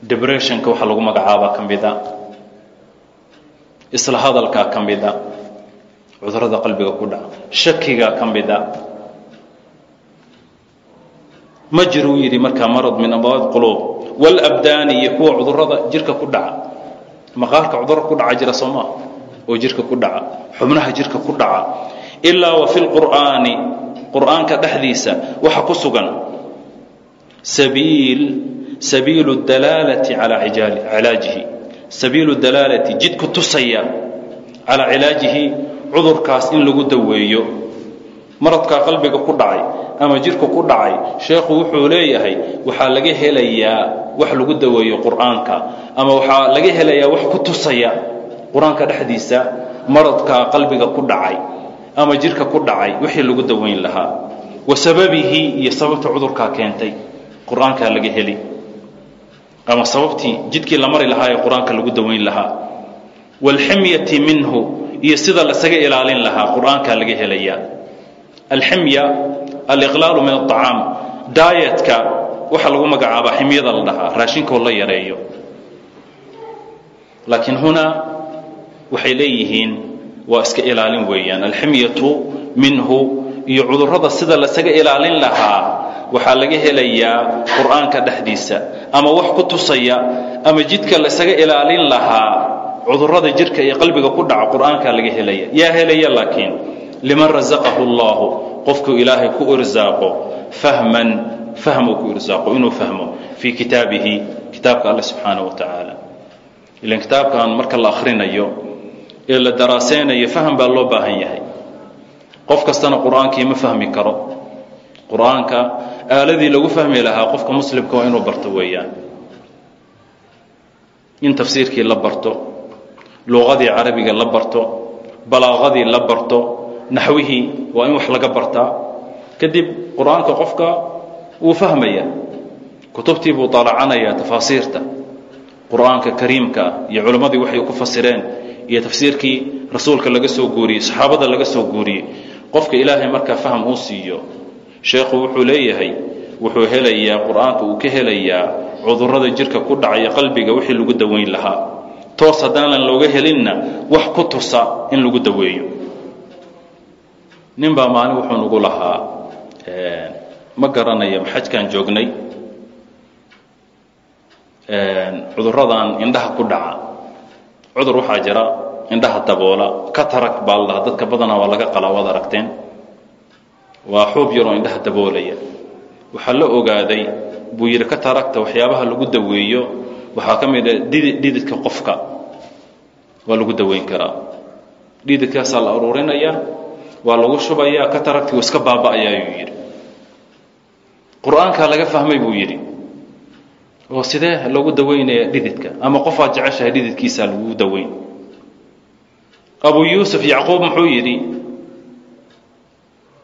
debressionka waxa lagu magacaabaa ka mid a isla hadalkaa ka mid a cudurrada qalbiga ku dhaca. Shakigaa ka mid a. Ma jiruu yidhi markaa marad min amraad quluub. Walabdaani iyo kuwa cudurrada jirka ku dhaca. Maqaarka cudurro ku dhaca jira soo maa oo jirka ku dhaca. Xubnaha jirka ku dhaca. Ilaa wa fi lqur'aani qur'aanka dhexdiisa waxa ku sugan. Sabiil sabiilu dalaalati calaa cilaajihi. Sabiilu dalaalati jidku tusaya. Calaa cilaajihi cudurkaas in lagu daweeyo. Maradkaa qalbiga ku dhacay ama jirka ku dhacay sheekhu wuxuu leeyahay waxaa laga helayaa wax lagu daweeyo qur'aanka ama waxaa laga helayaa wax ku tusaya qur'aanka dhexdiisa maradkaa qalbiga ku dhacay ama jirka ku dhacay wixii lagu dawayn lahaa. Wa sababihi iyo sababta cudurkaa keentay qur'aankaa laga heli. Ama sababtii jidkii la mari lahaa ee qur'aanka lagu dawayn lahaa. Waalximyati minhu iyo sida lasaga ilaalin lahaa qur'aankaa laga helayaa. Alximya aliqlaalu min aطacaam daayetka waxaa lagu magacaabaa ximyada la dhahaa raashinkoo la yareeyo. Laakiin hunaa waxay leeyihiin waa iska ilaalin weeyaan. Alximyatu minhu iyo cudurrada sida lasaga ilaalin lahaa waxaa laga helayaa qur'aanka dhexdiisa ama wax ku tusaya ama jidka lasaga ilaalin lahaa cudurrada jirka iyo qalbiga ku dhaca qur'aankaa laga helaya yaa helaya laakiin liman rasaqahu allahu qofkuu ilaahay ku irsaaqo fahman fahmuu ku irsaaqo inuu fahmo fii kitaabihi kitaabka alle subxaanaه wa tacaala ilan kitaabkan marka la akhrinayo ee la daraaseynayo faham baa loo baahan yahay. Qof kastana qur'aankii ma fahmi karo. Qur'aanka aaladii lagu fahmi lahaa qofka muslimka waa inuu barto weeyaan. In tafsiirkii la barto luqadii carabiga la barto balaaqadii la barto naxwihii waa in wax laga bartaa. Kadib qur'aanka qofka wuu fahmaya kutubtii buu daalacanayaa tafaasiirta qur'aanka kariimka iyo culimmadii waxay ku fasireen iyo tafsiirkii rasuulka laga soo guuriyey saxaabada laga soo guuriyey. Qofka ilaahay markaa faham uu siiyo sheekhu wuxuu leeyahay wuxuu helayaa qur'aanka uu ka helayaa cudurrada jirka ku dhacaya qalbiga wixii lagu daweyn lahaa toos haddaanan looga helinna wax ku tusa in lagu daweeyo. Nin baa maalin wuxuu nagu lahaa ma garanaya xajkaan joognay. Cudurradan indhaha ku dhaca. Cudur waxaa jira indhaha daboola. Katarag baa la dadka badanaa waa laga qalaa waad aragteen. Waa xuub yaroo indhaha daboolaya. Waxaa la ogaaday buu yidhi kataragta waxyaabaha lagu daweeyo. Waxaa ka mid a dhididka qofka waa lagu daweyn karaa. Dhididkaasaa la aruurinayaa waa lagu shubayaa kataragti iska baaba'aya ayuu yidhi. Qur'aankaa laga fahmay buu yidhi oo sidee lagu daweynaya dhididka? Ama qofaad jeceshahay dhididkiisaa lagu daweyn? Abu yuusuf yacquub muxuu yidhi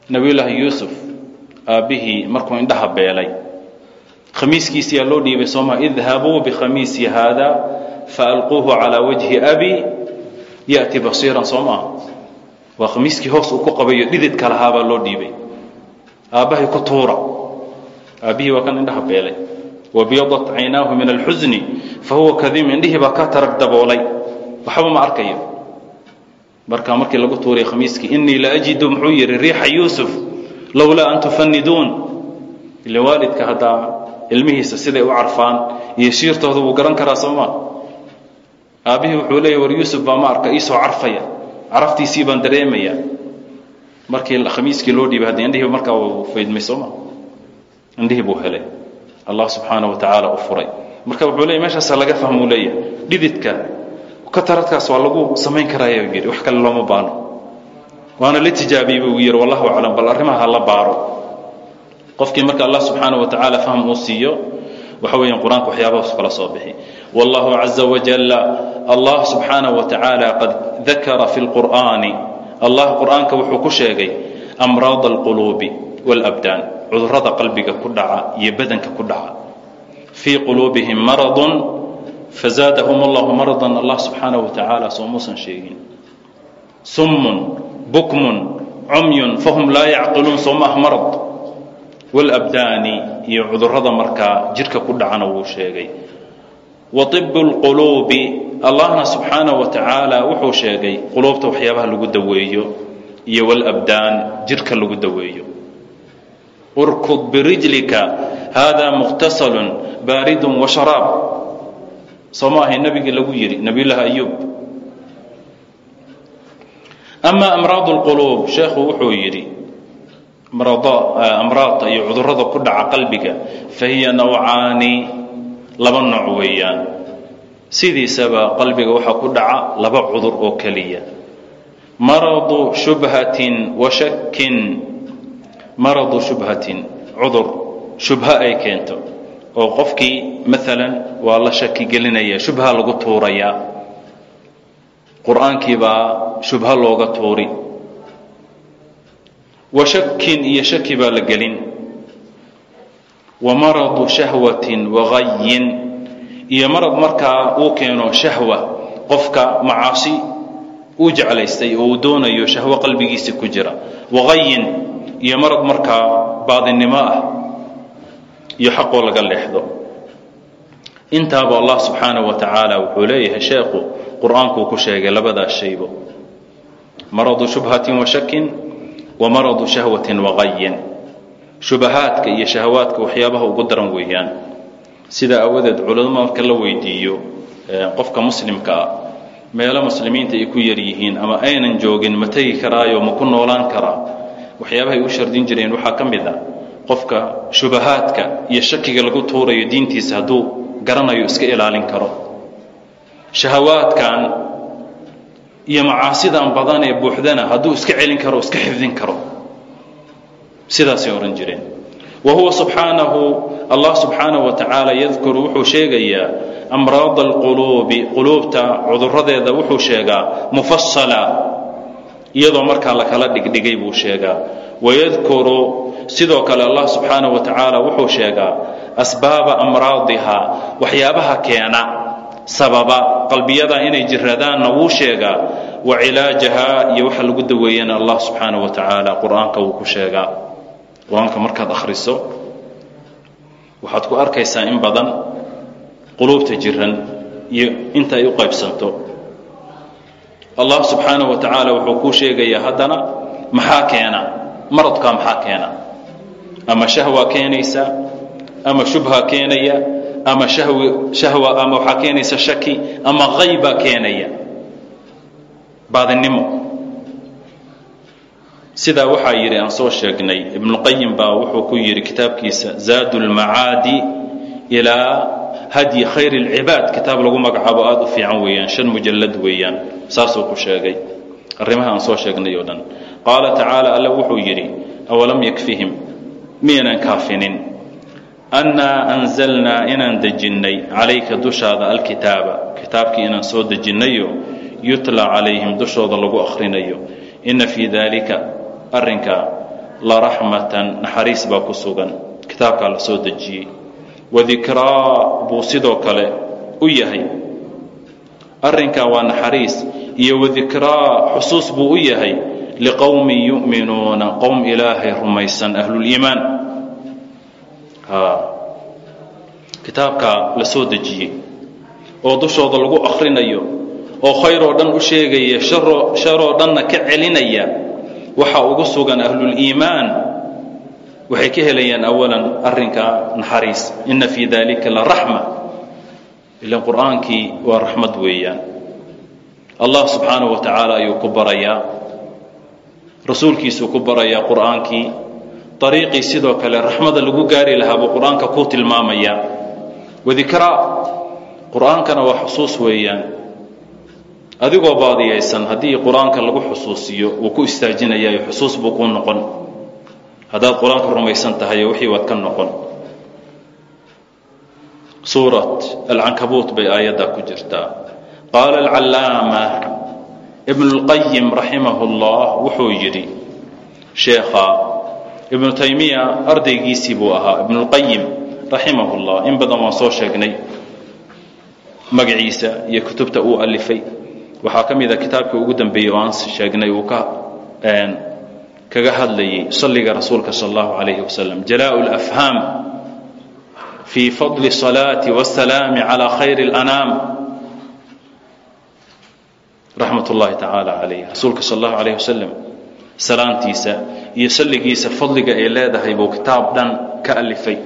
nabiyullaahi yuusuf aabbihii markuu indhaha beelay khamiiskiisiyaa loo dhiibay sooma idhabuu bikhamiisi haada faalquuhu calaa wajhi abi ya'ti basiiran soo maaha waa khamiiskii hoos uu ku qabayo dhididka lahaabaa loo dhiibay. Aabbahay ku tuura. Aabbihii waa kan indhaha beelay. Wabyadat caynaahu min alxusni fahuwa kadiim indhihii baa ka tarag daboolay. Waxba ma arkayo. Markaa markii lagu tuuray khamiiskii inii la ajidu muxuu yidhi riixa yuusuf lowlaa an tufaniduun ilmihiisa siday u carfaan iyo shiirtooda wuu garan karaa sooma aabbihii wuxuu leeya war yuusuf baa ma arka iisoo carfaya. Caraftiisii baan dareemaya markii khamiiskii loo dhiibay hadda indhihii markaa uu faydmay sooma indhihii buu helay. Allah subxaana wa u furay. Marka wuxuu leeya meeshaasa laga fahmuu leeyahay dhididka kataradkaas waa lagu samayn karaya yidhi. Wax kale looma baano waana la tijaabiyey buu yidhi. Wallahu aclam bal arrimaha la baaro. Qofkii marka allah subxaana wa fahm uu siiyo waxa weeyaan qur'aanka waxyaabahaas kala soo bixi caza wajalla allah subxaana wa tacaala qad dakara fi lqur'aani allah qur'aanka wuxuu ku sheegay amraad alquluubi waalabdaan cudurrada qalbiga ku dhaca iyo badanka ku dhaca fii quluubihim maradun fazaadahum allahu maradan allah subxaanaه wa tacaala soo muusan sheegin summun bukmun cumyun fahum laa yacqiluun soo maah marad wاlabdaani iyo cudurrada markaa jidhka ku dhacana wuu sheegay waib lquluubi allahna subxaana wa tacaala wuxuu sheegay quluubta waxyaabaha lagu daweeyo iyo wlabdaan jidhka lagu daweeyo. Urkub birijlika haadaa muqtasalun baaridun wa sharaab. Soo ma ahay nebigii lagu yidhi nebiyullaahi ayuub amaa amraad lquluub sheekhu wuxuu yidhi amraad iyo cudurrada ku dhaca qalbiga fahiya nawcaani laba nooc weeyaan. Sidiisaba qalbiga waxaa ku dhaca laba cudur oo keliya. Maradu shubhatin wa shakin maradu shubhatin cudur shubha ay keento. Oo qofkii maalan waa la shaki gelinaya shubha lagu tuurayaa qur'aankii baa shubha looga tuuri. Wa shakin iyo shaki baa la gelin wa maradu shahwatin wagayin iyo marad markaa uu keeno shahwa qofka macaasi uu jeclaystay oo uu doonayo shahwo qalbigiisa ku jira. Wagayin iyo marad markaa baadinimo ah iyo xaqoo laga leexdo. Intaaba allah subxaanaه wa tacaala wuxuu leeyahay sheekhu qur'aankuu ku sheegay labadaas shaybo. Maradu shubhatin wa shakin wa maradu shahwatin waqayin shubahaadka iyo shahawaadka waxyaabaha ugu daran weeyaan. Sidaa awadeed culamada marka la weydiiyo qofka muslimka ah meelo muslimiinta ay ku yar yihiin ama aynan joogin ma tegi karaayo ma ku noolaan karaa? Waxyaabahay u shardin jireen waxaa ka mid a qofka shubahaadka iyo shakiga lagu tuurayo diintiisa hadduu garanayo iska ilaalin karo. Shahawaadkan iyo macaasidan badan ee buuxdana hadduu iska celin karo iska xifdin karo sidaasay odhan jireen. Wa huwa subxaanahu allah subxaanahu wa tacaala yadkuru wuxuu sheegayaa amraada alquluubi quluubta cuduradeeda wuxuu sheegaa mufasala iyadoo markaa la kala dhigdhigay buu sheegaa. Wayadkuru sidoo kale allah subxaanahu wa tacaala wuxuu sheegaa asbaaba amraadiha waxyaabaha keena sababa qalbiyada inay jiradaanna wuu sheegaa wa cilaajaha iyo waxa lagu daweeyana allah subxaanahu wa tacaala qur'aanka wuu ku sheegaa qur'aanka markaad akhriso waxaad ku arkaysaa in badan quluubta jiran iyo inta ay u qaybsanto. Allah subxaanahu wa tacaala wuxuu kuu sheegayaa haddana maxaa keena? Maradkaa maxaa keena? Ama shahwa keenaysa? Ama shubha keenaya? Ama shahwa ama waxaa keenaysa shaki? Ama qayba keenaya? Baadinimo sidaa waxaa yidhi aan soo sheegnay ibnuqayim baa wuxuu ku yidhi kitaabkiisa zaadu lmacaadi ilaa hadyi khayr اlcibaad kitaab lagu magacaabo aada u fiican weeyaan shan mujallad weeyaan saasuu ku sheegay. Arrimaha aan soo sheegnay oo dhan. Qaala tacaala alla wuxuu yidhi awalam yakfihim miyaanan kaafinin? Annaa anzalnaa inaan dejinnay calayka dushaada alkitaaba. Kitaabkii inaan soo dejinnayo yutla calayhim dushooda lagu akhrinayo. Inna fii daalika arrinka la raxmatan naxariis baa ku sugan. Kitaabkaa la soo dejiyey. Wadikraa buu sidoo kale u yahay. Arrinkaa waa naxariis iyo wadikraa xusuus buu u yahay liqowmin yu'minuuna qowm ilaahay rumaysan ahluliimaan kitaabkaa la soo dejiyey oo dushooda lagu akhrinayo oo khayr oo dhan u sheegaya sharo sharoo dhanna ka celinaya waxa ugu sugan ahluliimaan waxay ka helayaan awalan arrinkaa naxariis. Ina fii dalika la raxma ilan qur'aankii waa raxmad weeyaan. Allah subxaanahu wa tacaala ayuu ku barayaa rasuulkiisuu ku barayaa qur'aankii ariiqii sidoo kale raxmada lagu gaari lahaa buu qur'aanka ku tilmaamayaa wadikraa qur'aankana waa xusuus weeyaan adigoo baadiyaysan haddii qur'aanka lagu xusuusiyo wuu ku istaajinayaa xusuus buu kuu noqon. Haddaad qur'aanku rumaysan tahay wixii waad ka noqon. Suurat alcankabuut bay aayaddaa ku jirtaa. Qaala alcallaama ibnulqayim raximah llah wuxuu yidhi sheekha ibnu taymiya ardaygiisii buu ahaa ibnulqayim raximahu llah in badan waan soo sheegnay. Magaciisa iyo kutubta uu alifay waxaa ka mida kitaabkii ugu dambeeyey oo aan sheegnay uu ka kaga hadlayay salliga rasuulka sal allahu calayhi wasalam jalaa lafhaam fii fadli salaati wasalaami calaa khayri اlanaam raxmat ullahi tacaala calayh rasuulka sal allahu calayh wasalam salaantiisa iyo salligiisa fadliga ay leedahay buu kitaab dhan ka alifay.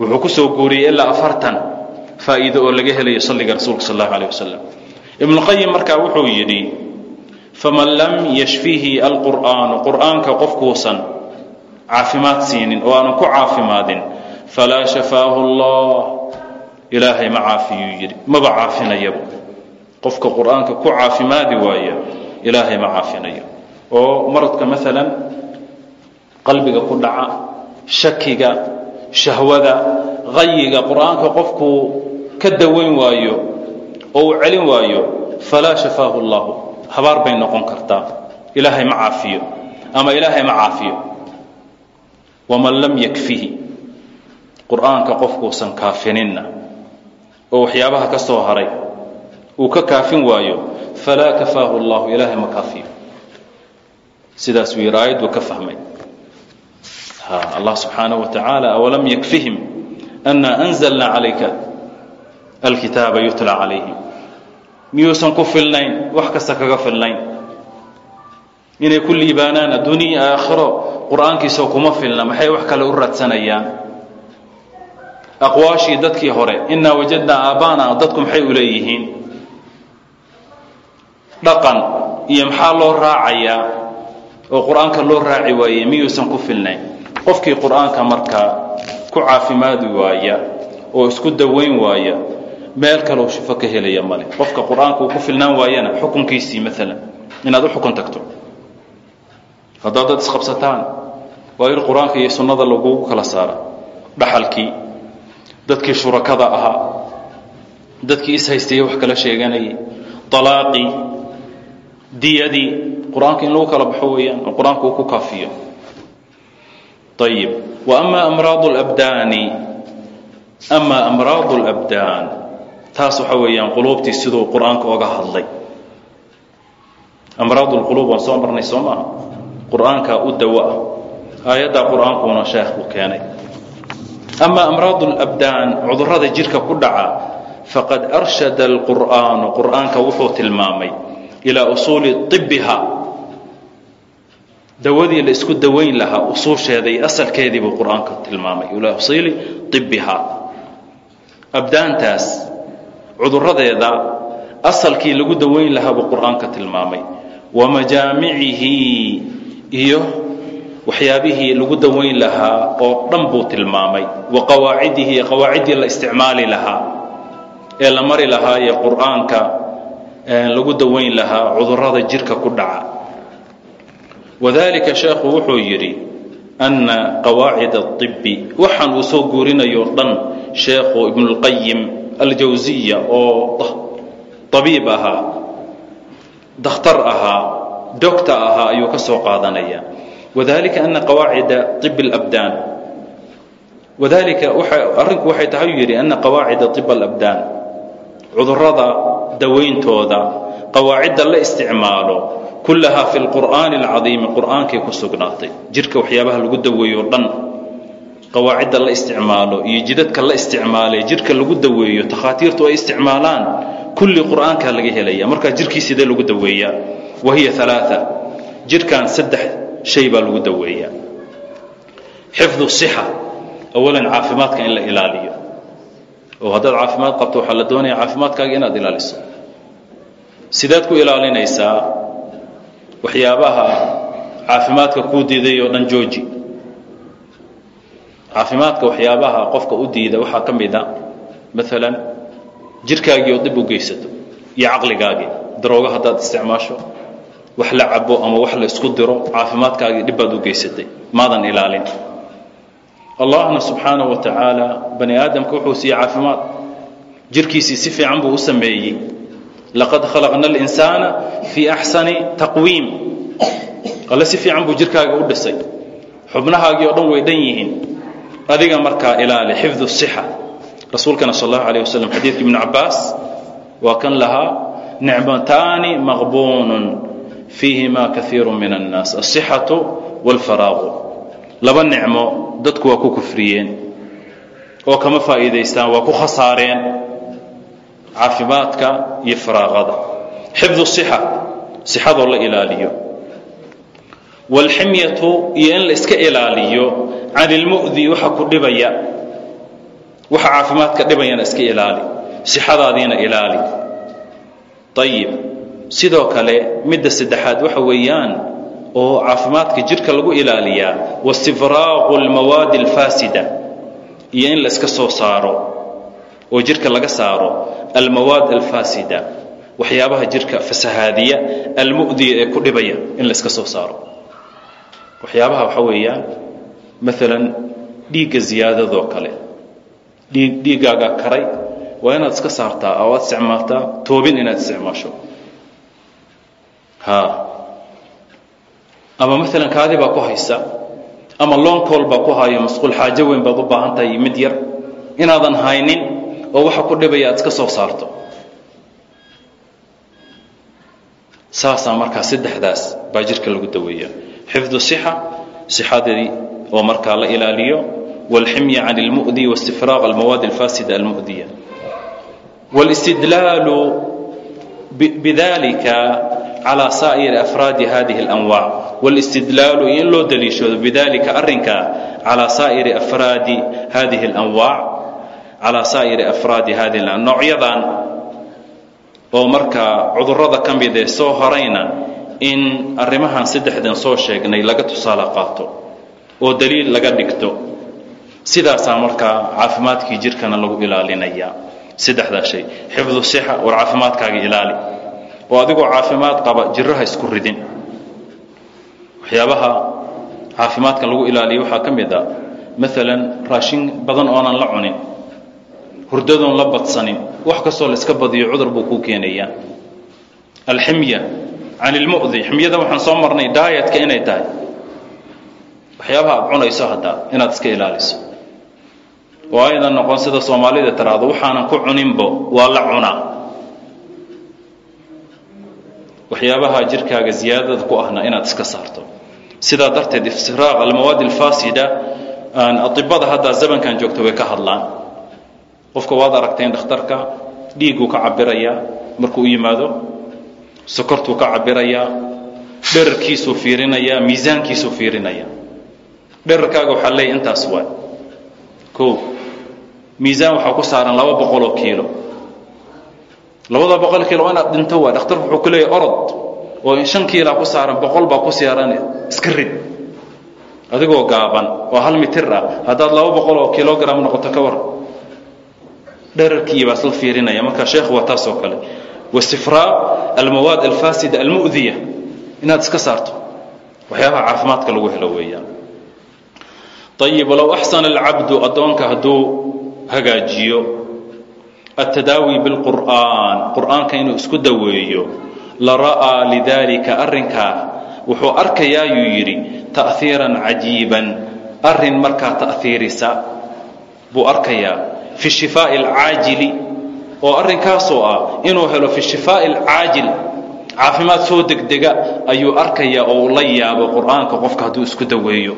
Wuxuu ku soo guuriyey ilaa afartan faa'iido oo laga helayo salliga rasuulka sal allahu alayh wasalam ibnuqayim markaa wuxuu yidhi faman lam yashfihi alqur'aanu qur'aanka qofkuusan caafimaad siinin oo aanan ku caafimaadin falaa shafaahu allah ilaahay ma caafiyuu yidhi maba caafinayaba qofka qur'aanka ku caafimaadi waaya ilaahay ma caafinayo. Oo maradka maalan qalbiga ku dhaca shakiga shahwada qayiga qur'aanka qofkuu ka dawayn waayo oo uu celin waayo falaa shafaahu llahu habaar bay noqon kartaa. Ilaahay ma caafiyo ama ilaahay ma caafiyo. Waman lam yakfihi. Qur'aanka qofkuusan kaafininna oo waxyaabaha ka soo haray uu ka kaafin waayo falaa kafaahu llahu ilaahay ma kaafiyo. Sidaasuu yidhi aayaddu ka fahmay. Allah subxaanaه wa tacaala awalam yakfihim ana anzalna calayka? Alkitaaba yutla calayhim miyuusan ku filnayn wax kasta kaga filnayn. Inay ku liibaanaan adduuniya aakhiro qur'aankiisoo kuma filna maxay wax kale u raadsanayaan aqwaashii dadkii hore innaa wajadnaa aabbaana dadku maxay u leeyihiin? Dhaqan iyo maxaa loo raacayaa? Oo qur'aanka loo raaci waayey miyuusan ku filnayn? Qofkii qur'aanka markaa ku caafimaadi waaya oo isku dawayn waaya meel kaloo shifo ka helaya male. Qofka qur'aanka uu ku filnaan waayana xukunkiisii maalan inaad u xukun tagto. Haddaad dad isqabsataan waa in qur'aanka iyo sunnada lagugu kala saara dhaxalkii dadkii shurakada ahaa dadkii ishaystayey wax kala sheeganayay. Alaaqii diyadii qur'aanka in lagu kala baxo weeyaan oo qur'aanka uu ku kaafiyo. Ayib wa ama amraadu labdaani ama amraadu labdaan taas waxa weeyaan quluubtii siduu qur'aanka oga hadlay. Amraad lquluub waan soo marnay soo maaha? Qur'aanka u dawo ah. Aayaddaa qur'aankuuna sheekhu keenay. Ama amraad labdaan cudurrada jirka ku dhaca faqad arshada alqur'aanu qur'aanka wuxuu tilmaamay ilaa usuuli ibiha dawadii la isku dawayn lahaa usuusheeda iyo asalkeedii buu qur'aanka tilmaamay ilaa usuuli ibiha abdaantaas cuduradeeda asalkii lagu dawayn lahaa buu qur'aanka tilmaamay. Wa majaamicihi iyo waxyaabihii lagu dawayn lahaa oo dhan buu tilmaamay. Wa qawaacidihi qawaaciddii la isticmaali lahaa ee la mari lahaa ee qur'aanka lagu dawayn lahaa cudurrada jirka ku dhaca. Wadalika sheekhu wuxuu yidhi anna qawaacid اطibi waxaan uu soo guurinayo dhan sheekhu ibnulqayim aljawsiya oo abiib ahaa dakhtar ahaa doctor ahaa ayuu ka soo qaadanaya wadalika ana qawaacida طib اlabdaan wadalika arrinku waxay tahay u yidhi ana qawaacida طib alabdaan cudurada dawayntooda qawaacidda la isticmaalo kullahaa fi lqur'aani alcadiimi qur'aankay ku sugnaatay jidhka waxyaabaha lagu daweeyo dhan qawaacidda la isticmaalo iyo jidadka la isticmaalay jidhka lagu daweeyo takhaatiirtu ay isticmaalaan kulli qur'aankaa laga helaya markaa jidhkii sidee lagu daweeyaa? Wa hiya alaaa jidhkan saddex shay baa lagu daweeyaa. Xifdu sixa. Awalan caafimaadka in la ilaaliyo. Oo haddaad caafimaad qabto waxaa la doonaya caafimaadkaaga inaad ilaaliso. Sidaad ku ilaalinaysaa waxyaabaha caafimaadka kuu diiday oo dhan jooji caafimaadka waxyaabaha qofka u diida waxaa ka mid a maalan jirhkaagii oo dib u geysato iyo caqligaagii daroogo haddaad isticmaasho wax la cabo ama wax la isku diro caafimaadkaagii dhib baad u geysatay maadan ilaalin. Allahna subxaanaه wa tacaala bani aadamka wuxuu siiyey caafimaad. Jirkiisii si fiican buu u sameeyey. Laqad khalaqna اlinsaana fii axsani taqwiim. Alle si fiican buu jirkaaga u dhisay. Xubnahaagii oo dhan way dhan yihiin adiga markaa ilaali xifdu sixa. Rasuulkana sal allahu alayh wasalam xadiidka ibnu cabbaas waa kan lahaa nicmataani maqbuunun fiihima kaiiru min annaas asixatu walfaraaqu. Laba nicmo dadku waa ku kufriyeen oo kama faa'iidaystaan waa ku khasaareen caafimaadka iyo faraaqada xifdu sixa sixadoo la ilaaliyo waalximyatu iyo in la iska ilaaliyo can ilmu'di waxa ku dhibaya waxa caafimaadka dhibayana iska ilaali sixadaadiina ilaali. Ayib sidoo kale midda saddexaad waxa weeyaan oo caafimaadka jidhka lagu ilaaliyaa wastifraaqu almawaadi alfaasida iyo in la iska soo saaro oo jidhka laga saaro almawaad alfaasida waxyaabaha jidhka fasahaadiya almu'diya ee ku dhibaya in la iska soo saaro waxyaabaha waxaa weeyaan maalan dhiigga ziyaadadoo kale. Dhiig dhiiggaaga karay waa inaad iska saartaa oo aad isticmaaltaa toobin inaad isticmaasho. Ha ama maalan kaadi baa ku haysa ama lonkool baa ku hayo masquul xaajo weyn baad u baahan tahay mid yar. Inaadan haynin oo waxa ku dhibaya aad iska soo saarto. Saasaa markaa saddexdaas baa jirka lagu daweeya xifdu sixa sixadii oo markaa la ilaaliyo wاlximya can اlmu'di waاstifraaq almawaad alfaasida almu'diya wاlistidlaalu bidalika calaa saa'iri afraadi hadihi اlanwaac wاlistidlaalu iyo in loo daliishado bidalika arrinkaa calaa saa'iri afraadi hadihi اlanwaac calaa saa'iri afraadi hadihi noocyadan oo markaa cudurrada ka mid ee soo horayna in arrimahan saddexdan soo sheegnay laga tusaale qaato oo daliil laga dhigto. Sidaasaa markaa caafimaadkii jirkana lagu ilaalinaya. Saddexdaa shay xifdu sixa war caafimaadkaaga ilaali. Oo adigoo caafimaad qaba jiraha isku ridin. Waxyaabaha caafimaadkan lagu ilaaliya waxaa ka mid a maalan raashin badan oonan la cunin hurdadoon la badsanin wax kastoo la iska badiyo cudur buu kuu keenayaa. Alximya can ilmu'di ximyada waxaan soo marnay daayatka inay tahay? Waxyaabaha aad cunayso haddaa inaad iska ilaaliso. Oo aydan noqon sida soomaalida tiraahdo waxaanan ku cuninbo waa la cunaa waxyaabaha jirkaaga ziyaadada ku ahna inaad iska saarto. Sidaa darteed ifsiraaq almawaad alfaasida adibada haddaa zamankan joogta way ka hadlaan. Qofka waad aragteen dhakhtarka dhiiguu ka cabirayaa markuu u yimaado sokortuu ka cabirayaa dherarkiisuu fiirinayaa miisaankiisuu fiirinayaa dherarkaaga waxaa leeya intaas waay o miisaan waxaa ku saaran laba boqoloo kiilo. Labada boqol kiilo waa inaad dhinto waay dhakhtarku wuxuu ku leeyahy orod. Oo shan kiilaa ku saaran boqol baa ku saaran iska rid. Adigoo gaaban oo hal mitir ah. Haddaad laba boqol oo kilogram noqoto ka war. Dherarkii baa isla fiirinaya. Marka sheekhu waa taas oo kale wastifraa almawaad alfaasida almu'diya. Inaad iska saarto. Waxyaabaha caafimaadka lagu helo weeyaan. Ayib walow axsana alcabdu addoonka hadduu hagaajiyo altadaawi bilqur'aan qur'aanka inuu isku daweeyo la ra'aa lidaalika arrinkaa wuxuu arkayaayuu yidhi ta'hiiran cajiiban arrin markaa ta'hiirisa buu arkayaa fi shifaa'i alcaajili oo arrinkaasoo ah inuu helo fi shifaa'i alcaajil caafimaad soo degdega ayuu arkayaa oo uu la yaabo qur'aanka qofka hadduu isku daweeyo.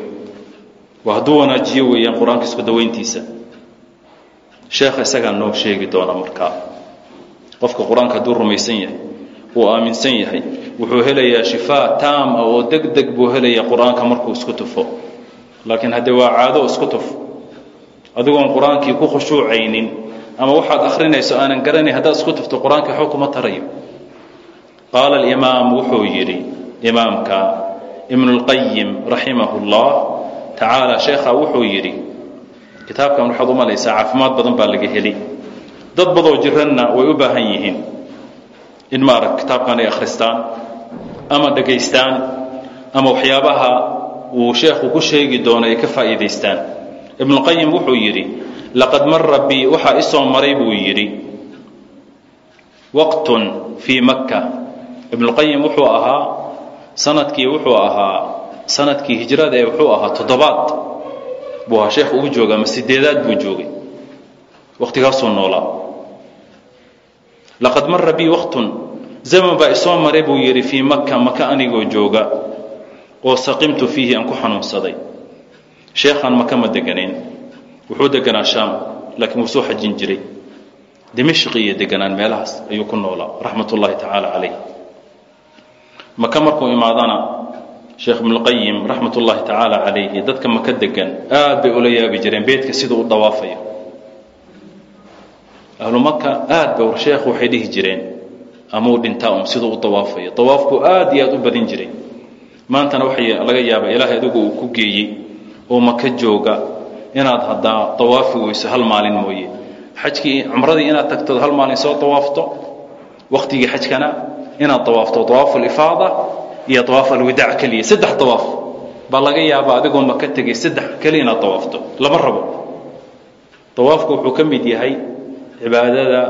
Waa hadduu wanaajiyo weeyaan qur'aanka isku dawayntiisa sheekha isagaa noo sheegi doona markaa. Qofka qur'aanka hadduu rumaysan yahay uu aaminsan yahay wuxuu helayaa shifaa taam ah oo deg deg buu helayaa qur'aanka markuu isku tufo. Laakiin haddee waa caado isku tuf adigoon qur'aankii ku khushuucaynin ama waxaad akhrinayso aanan garanayn haddaad isku tufto qur'aanka waxba kuma tarayo. Qaala alimaam wuxuu yidhi imaamka ibnu اlqayim raximah اllah tacaala sheekha wuxuu yidhi kitaabkan waxaad u malaysaa caafimaad badan baa laga heli. Dad badoo jiranna way u baahan yihiin in maarag kitaabkan ay akhristaan ama dhegaystaan ama waxyaabaha uu sheekhu ku sheegi doono ay ka faa'iidaystaan. Ibnuqayim wuxuu yidhi laqad mara bi waxaa isoo maray buu yidhi waqtun fii makka. Ibnuqayim wuxuu ahaa sannadkii wuxuu ahaa sannadkii hijrada ee wuxuu ahaa toddobaad buu ahaa sheekh ugu jooga ama sideedaad buu joogay wakhtigaasuu noolaa laqad mara bi waqtun zaman baa isoo maray buu yidhi fii maka maka anigoo jooga oo saqimtu fiihi aan ku xanuunsaday. Sheekhaan maka ma deganayn wuxuu deganaa shaam laakiin wuu soo xajin jiray. Dimashqi iyo deganaan meelahaas ayuu ku noolaa raxmat ullaahi tacaala calayh maka markuu imaadana sheekh ibnuqayim raxmat ullaahi tacaala calayhi dadka maka degan aad bay ula yaabi jireen beedka siduu u dawaafayo. Ahlu maka aad ba sheekhu waxay dhihi jireen amuu dhintaa un siduu u dawaafayo. Dawaafku aad iyo aad u badin jiray. Maantana waxay laga yaaba ilaahay adigu uu ku geeyey oo maka jooga inaad haddaa dawaafi weyso hal maalin mooye. Xajkii cumradii inaad tagto hal maalin soo dawaafto wakhtigii xajkana inaad dawaafto dawaaf alifaada iyo dawaaf alwidaac keliya. Saddex dawaaf baa laga yaaba adigoo maka tegay saddex keliya inaad dawaafto lama rabo. Dawaafku wuxuu ka mid yahay cibaadada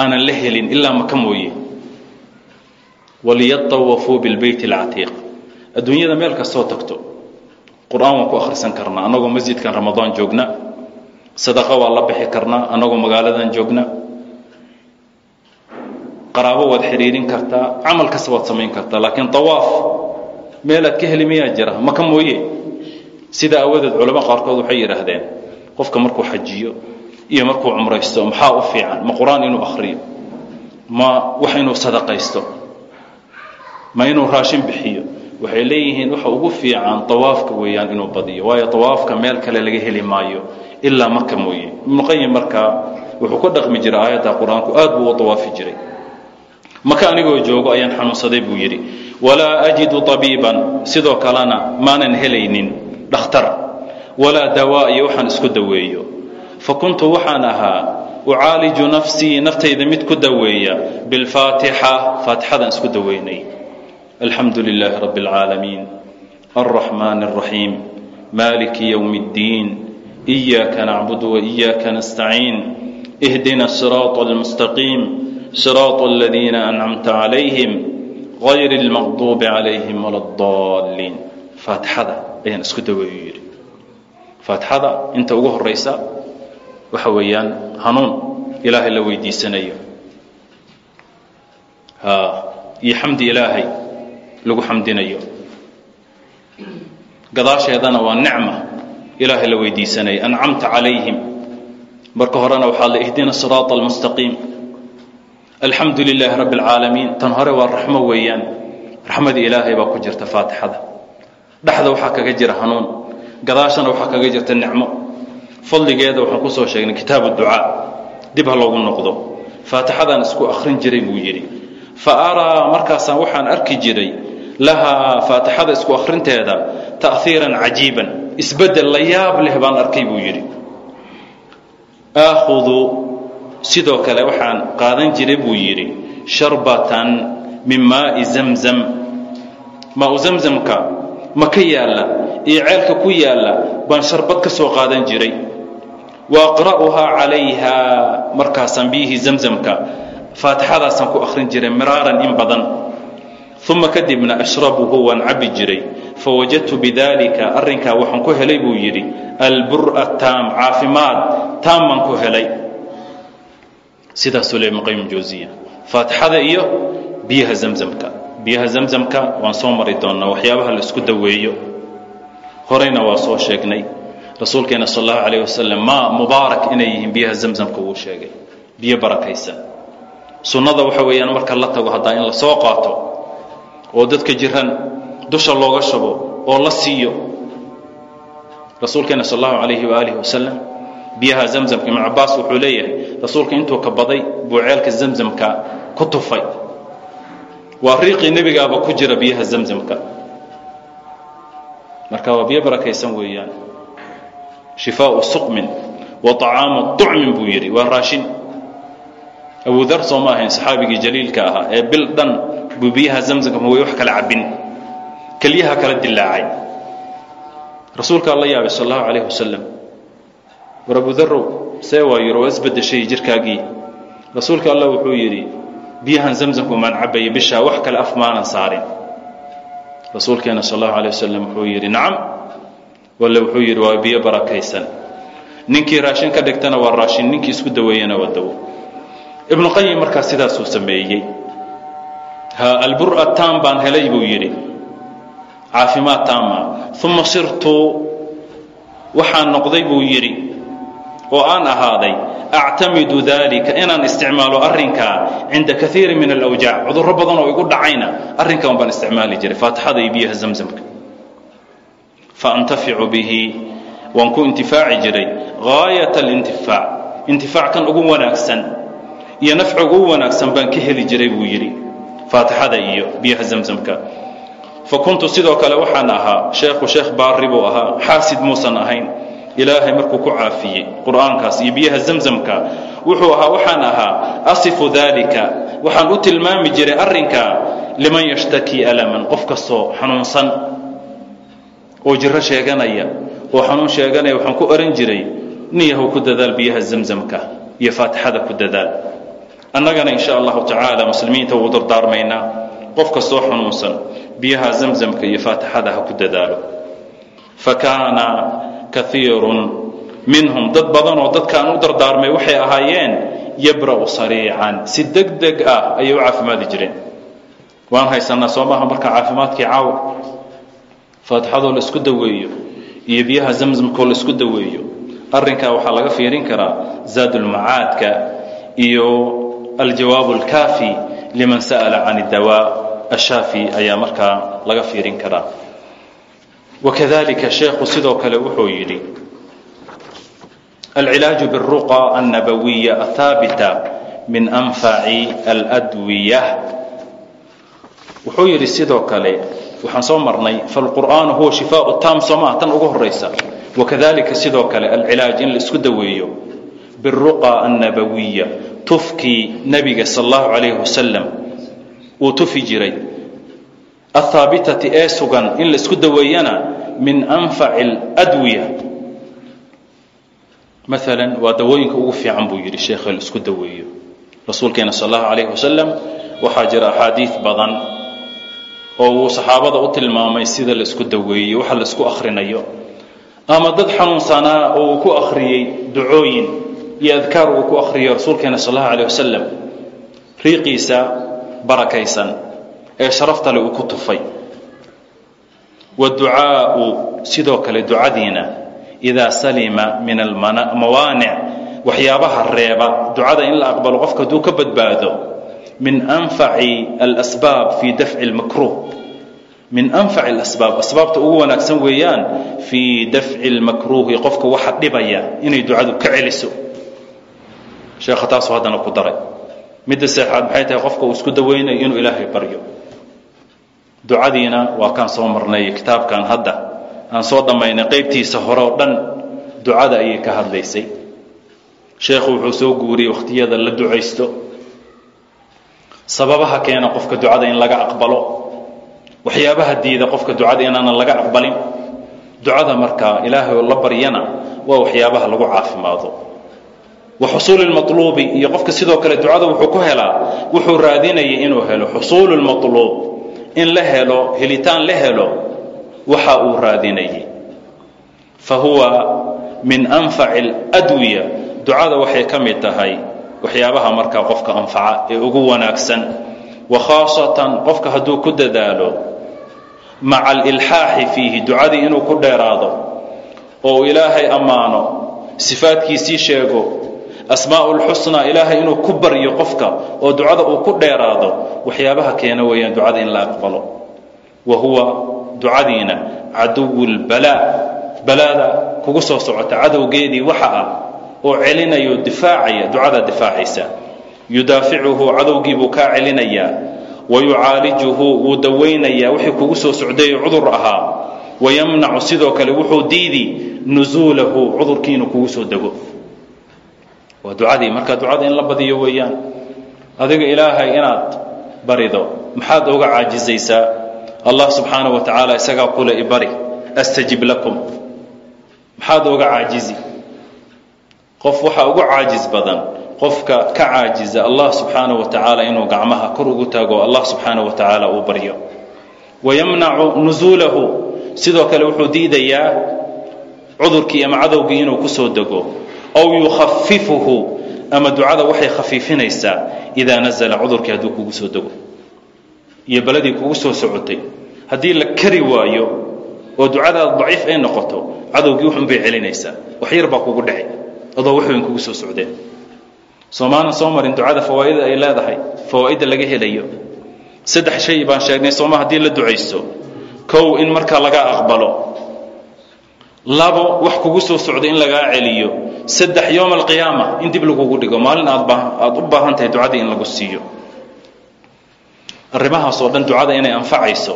aanan la helin ilaa maka mooye. Waliyatawafuu bilbeyt alcatiiq adduunyada meel kastoo tagto qur'aan waan ku akhrisan karnaa annagoo masjidkan ramadaan joogna sadaqa waa la bixi karnaa annagoo magaaladan joogna. Qaraabo waad xidhiirin kartaa camal kasta waad samayn kartaa laakiin awaaf meelaad ka heli mayaa jira maka mooye? Sida awadeed culamo qaarkood waxay yidhaahdeen qofka markuu xajiyo iyo markuu cumraysto maxaa u fiican? Ma qur'aan inuu akhriyo? Ma wax inuu sadaqaysto? Ma inuu raashin bixiyo waxay leeyihiin waxa ugu fiican awaafka weeyaan inuu badiyo. Waayo awaafka meel kale laga heli maayo ilaa maka mooye. Ibnuqayim markaa wuxuu ka dhaqmi jiray aayadda qur'aanku aad buu u awaafi jiray. Maka anigoo joogo ayaan xanuunsaday buu yidhi walaa ajidu abiiban sidoo kalena maanan helaynin dhakhtar. Walaa dawaa iyo waxaan isku daweeyo. Fa waxaan ahaa ucaaliju nafsii naftayda mid ku daweeya. Bilfaatixa faatixadaan isku daweynay alxamdu lilaahi rabbi اlcaalamiin alraxmaan اraxiim maliki ywm اddiin إiyaaka nacbud وإiyaaka nastaciin اhdina الصiraaط اlmustaqiim صiraaط اladiina أncamta calayhim غayr اlmaqduubi calayhim wala اdaliin faatixada ayaan isku daweeyu yidhi faatixada inta ugu horaysa waxa weeyaan hanuun ilaahay la weydiisanayo iyo xamdi ilaahay lagu xamdinayo. Gadaasheedana waa nicma ilaahay la weydiisanaya ancamta calayhim. Marka horena waxaa la ihdina siraaط almustaqiim alxamdu lilaahi rabbi اlcaalamiin tan hore waa raxmo weeyaan. Raxmadii ilaahay baa ku jirta faatixada. Dhexda waxaa kaga jira hanuun. Gadaashana waxaa kaga jirta nicmo. Fadligeeda waxaan ku soo sheegnay kitaabu ducaa. Dib ha loogu noqdo. Faatixadaan isku akhrin jiray buu yidhi. Fa araa markaasaan waxaan arki jiray lahaa faatixada isku akhrinteeda ta'hiiran cajiiban isbeddel la yaab leh baan arkay buu yidhi. Aakhudu sidoo kale waxaan qaadan jiray buu yidhi sharbatan min maa'i zamzam. Maau zamzamka ma ka yaalla iyo ceelka ku yaalla baan sharbad ka soo qaadan jiray. Wa aqra'uhaa calayha markaasaan biyihii zamzamka faatixadaasaan ku akhrin jiray miraaran in badan uma kadibna ashrabuhu waan cabbi jiray fawajadtu bidalika arrinkaa waxaan ku helay buu yidhi albura taam caafimaad taam ku helay sidaasuu le ibnu qayim faatixada iyo biyaha zamzamka biyaha zamzamka waan soo mari doonnaa waxyaabaha la isku daweeyo horeyna waa soo sheegnay rasuulkeena sal allahu alayh wasalam ma mubaarak inay yihiin biyaha zamzamka wuu sheegay biyo barakaysan sunnada waxa weeyaan marka la tago haddaa in la qaato oo dadka jiran dusha looga shubo oo la siiyo. Rasuulkeena sal allahu alayhi waaalih wasalam biyaha zamzamka ibnu cabaas wuxuu leeyahay rasuulka intuu ka baday buu ceelka zamzamka ku tufay. Waa riiqii nebigaaba ku jira biyaha zamzamka. Marka waa biyo barakaysan weeyaan. Shifaau suqmin wa طacaamu طucmin buu yidhi waa raashin. Abu dar soo ma ahayn saxaabigii jaliilka ahaa ee bil dhan buu biyaha zamzamka way wax kala cabbin kelyaha kala dilaacay rasuulkaa la yaabay sal allahu alayh wasalam war abu darow see waa yiro waa isbedeshay jirkaagii. Rasuulka allah wuxuu yidhi biyahan zamzamku maan cabaya bishaa wax kale af maanan saarin. Rasuulkeena sal allahu alay wasalam wuxuu yidhi nacam. Walle wuxuu yidhi waa biyo barakaysan. Ninkii raashin ka dhigtana waa raashin ninkii isku daweeyana waa dawo. Ibnu qayim markaa sidaasuu sameeyey albura taam baan helay buu yidhi. Caafimaad taama uma sirtu waxaan noqday buu yidhi oo aan ahaaday actamidu dalika inaan isticmaalo arrinkaa cinda kaiiri min alawjaac. Cudurro badan oo igu dhacayna arrinkan baan isticmaali jiray. Faatixada iyo biyaha zamzamka. Faantaficu bihi waan ku intifaaci jiray. Gaayat alintifaac. Intifaac kan ugu wanaagsan iyo nafciga ugu wanaagsan baan ka heli jiray buu yidhi faatixada iyo biyaha zamzamka. Fa sidoo kale waxaan ahaa sheekhu sheekh baari buu ahaa xaasid muusan ahayn. Ilaahay markuu ku caafiyey qur'aankaas iyo biyaha zamzamka wuxuu ahaa waxaan ahaa asifu dalika waxaan u tilmaami jiray arrinkaa liman yashtakii alaman qof kastoo xanuunsan oo jiro sheeganaya oo xanuun sheeganaya waxaan ku ohan jiray niyahow ku dadaal biyaha zamzamka iyo faatixada ku dadaal annagana in sha allahu tacaala muslimiinta wuu dardaarmaynaa qof kastoo xanuunsan biyaha zamzamka iyo faatixada ha ku dadaalo. Fa kaana kaiirun minhum. Dad badan oo dadkaan u dardaarmay waxay ahaayeen yabra'u sariican. Si deg deg ah ayay u caafimaadi jireen. Waan haysanaa soo maaha marka caafimaadkii caaw faatixadoo la isku daweeyo iyo biyaha zamzamkoo la isku daweeyo arrinkaa waxaa laga fiirin karaa zaadulmacaadka iyo aljawaab alkaafi liman sa'ala can dawaa ashaafi ayaa markaa laga fiirin karaa wakadalika sheekhu sidoo kale wuxuu yidhi alcilaaju biاruqa annabawiya athaabita min anfaci aladwiya wuxuu yidhi sidoo kale waxaan soo marnay falqur'aanu huwa shifaa tam soomaa tan ugu horaysa wakadalika sidoo kale alcilaaj in la isku daweeyo biاruqa annabawiya tufkii nebiga sal allahu calayhi wasalam uu tufi jiray. Athaabitati ee sugan in la isku daweeyana min anfaci اladwiya maalan waa dawooyinka ugu fiican buu yidhi sheekha la isku daweeyo. Rasuulkeena sal allahu calayhi wasalam waxaa jira axaadiid badan oo uu saxaabada u tilmaamay sida la isku daweeyo waxa la isku akhrinayo. Ama dad xanuunsanaa oo uu ku akhriyey ducooyin iyo adkaar uu ku akhriyo rasuulkeena sal allahu calayh wasalam riiqiisa barakaysan ee sharaftale uu ku tufay. Waducaau sidoo kale ducadiina idaa salima min almawaanic waxyaabaha reeba ducada in la aqbalo qofka hadduu ka badbaado min anfaci alasbaab fii dafci lmakruh min anfaci alasbaab asbaabta ugu wanaagsan weeyaan fii dafci lmakruuhi qofka waxa dhibaya inay ducadu ka celiso sheekha taasuu haddana ku daray. Midda seexaad maxay tahay qofka uu isku dawaynayo inuu ilaahay baryo? Ducadiina waa kaan soo marnay kitaabkan hadda. Aan soo dhammaynay qaybtiisa hore oo dhan ducada ayay ka hadlaysay. Sheekhu wuxuu soo guuriyey wakhtiyada la ducaysto. Sababaha keena qofka ducada in laga aqbalo. Waxyaabaha diida qofka ducada inaanan laga aqbalin. Ducada markaa ilaahay oo la baryana waa waxyaabaha lagu caafimaado wa xusuuli lmaluubi iyo qofka sidoo kale ducada wuxuu ku helaa wuxuu raadinayay inuu helo xusuulu lmaluub in la helo helitaan la helo waxa uu raadinayay. Fa huwa min anfaci اladwiya ducada waxay ka mid tahay waxyaabaha markaa qofka anfaca ee ugu wanaagsan. Wa qofka hadduu ku dadaalo maca alilxaaxi fiihi ducadii inuu ku dheeraado oo ilaahay ammaano sifaadkiisii sheego asmaa'u lxusnaa ilaahay inuu ku baryo qofka oo ducada uu ku dheeraado waxyaabaha keena weeyaan ducada in la aqbalo. Wa huwa ducadiina caduwu lbalaa balaada kugu soo socota cadowgeedii waxa ah oo celinayo difaacaya ducada difaacaysa. Yudaaficuhu cadowgiibuu kaa celinayaa. Wayucaalijuhu wuu dawaynayaa wixii kugu soo socday cudur ahaa. Wayamnacu sidoo kale wuxuu diidi nusuulahu cudurkii kugu soo dego waa ducadii. Markaa ducada in la badiyo weeyaan adiga ilaahay inaad barido maxaad uga caajizaysaa allah subxaana wa tacaala isagaa kule ibari astajib lakum. Maxaad uga caajizi? Qof waxaa ugu caajis badan qofka ka caajiza allah subxaana wa tacaala inuu gacmaha kor ugu taago allah subxaana wa tacaala uu baryo. Wayamnacu nusuulahu sidoo kale wuxuu diidayaa cudurkii ama cadowgii inuu ku soo dego ow yukhafifuhu ama ducada waxay khafiifinaysaa idaa nazala cudurkii hadduu kugu soo dego. Iyo beladii kugu soo socotay. Haddii la kari waayo oo ducadaada daciif ay noqoto cadowgii wuxun bay celinaysaa wax yar baa kugu dhici adoo wax weyn kugu soo socdeen. Soomaanan soo marin ducada fawaa'ida ay leedahay fawaa'idda laga helayo. Saddex shay baan sheegnay sooma haddii la ducaysto kow in markaa laga aqbalo labo wax kugu soo socda in lagaa celiyo saddex yowma alqiyaama in dib lagugu dhigo maalin aad u baahan tahay ducadii in lagu siiyo. Arrimahaas oo dhan ducada inay anfacayso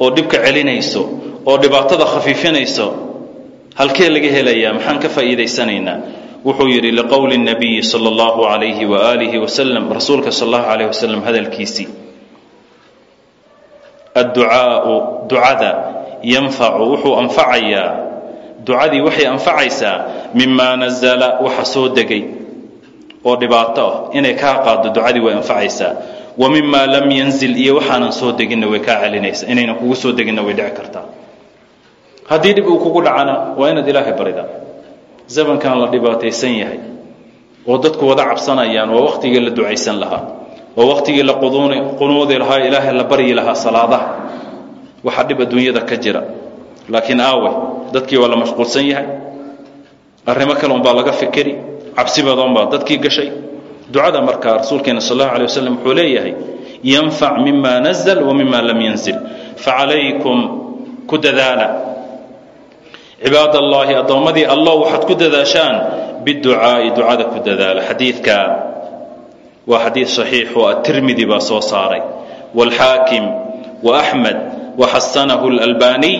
oo dhibka celinayso oo dhibaatada khafiifinayso halkee laga helayaa? Maxaan ka faa'iidaysanaynaa? Wuxuu yidhi liqowli nabiyi sala allahu alayhi waaalihi wasalam rasuulka sal allahu alayh wasalam hadalkiisii adducaau ducada yanfacu wuxuu anfacayaa. Ducadii waxay anfacaysaa mimaa nazala waxa soo degay oo dhibaato ah. Inay kaa qaado ducadii way anfacaysaa. Wa mimaa lam yanzil iyo waxaanan soo deginna way kaa celinaysaa. Inaynan kugu soo deginna way dhici kartaa. Haddii dhib uu kugu dhacana waa inaad ilaahay baridaa zamankan la dhibaataysan yahay. Oo dadku wada cabsanayaan waa wakhtigii la ducaysan lahaa. Waa wakhtigii la qunuudi lahaa ilaahay la baryi lahaa salaadaha. Waxaa dhib adduunyada ka jira. Laakiin aawe dadkii waa la mashquulsan yahay arrimo kaleun baa laga fikeri cabsibadoonbaa dadkii gashay. Ducada markaa rasuulkeena sal allahu alay wuxuu leeyahay yanfac mima nazl wa mima lam yanzil. Facalaykum ku dadaala. Cibaad allahi allah waxaad ku dadaashaan biducaa'i ducada ku dadaala. Xadiidka waa xadiid saxiix oo atirmidi baa soo saaray. Wاlxaakim waaxmed waxasanahu اlalbaniy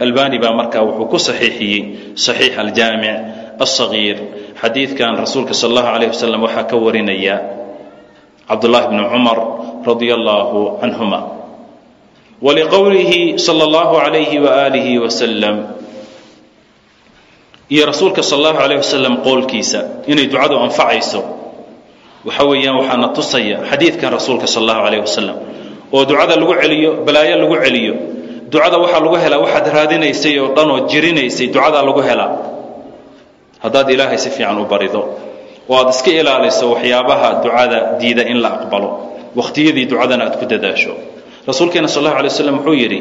albani baa markaa wuxuu ku saxiixiyey saxiix aljaamic الصaغيir xadiidkan rasuulka sal اllahu عalيه waslm waxaa ka warinaya cabdullahi bni cumar radia allahu canhuma waliqowlihi salى اllahu عalayhi waalihi waslm iyo rasuulka sal اllahu عalيه waslm qowlkiisa inay ducadu anfacayso waxa weeyaan waxaana tusaya xadiidkan rasuulka sal اllahu عalيه waslm oo ducada lagu celiyo balaayo lagu celiyo ducada waxaa lagu helaa waxaad raadinaysay oo dhan oo jirinaysay ducadaa lagu helaa haddaad ilaahay si fiican u barido oo aad iska ilaaliso waxyaabaha ducada diida in la aqbalo wakhtiyadii ducadana aad ku dadaasho. Rasuulkeena sal allahu alay waslam wuxuu yidhi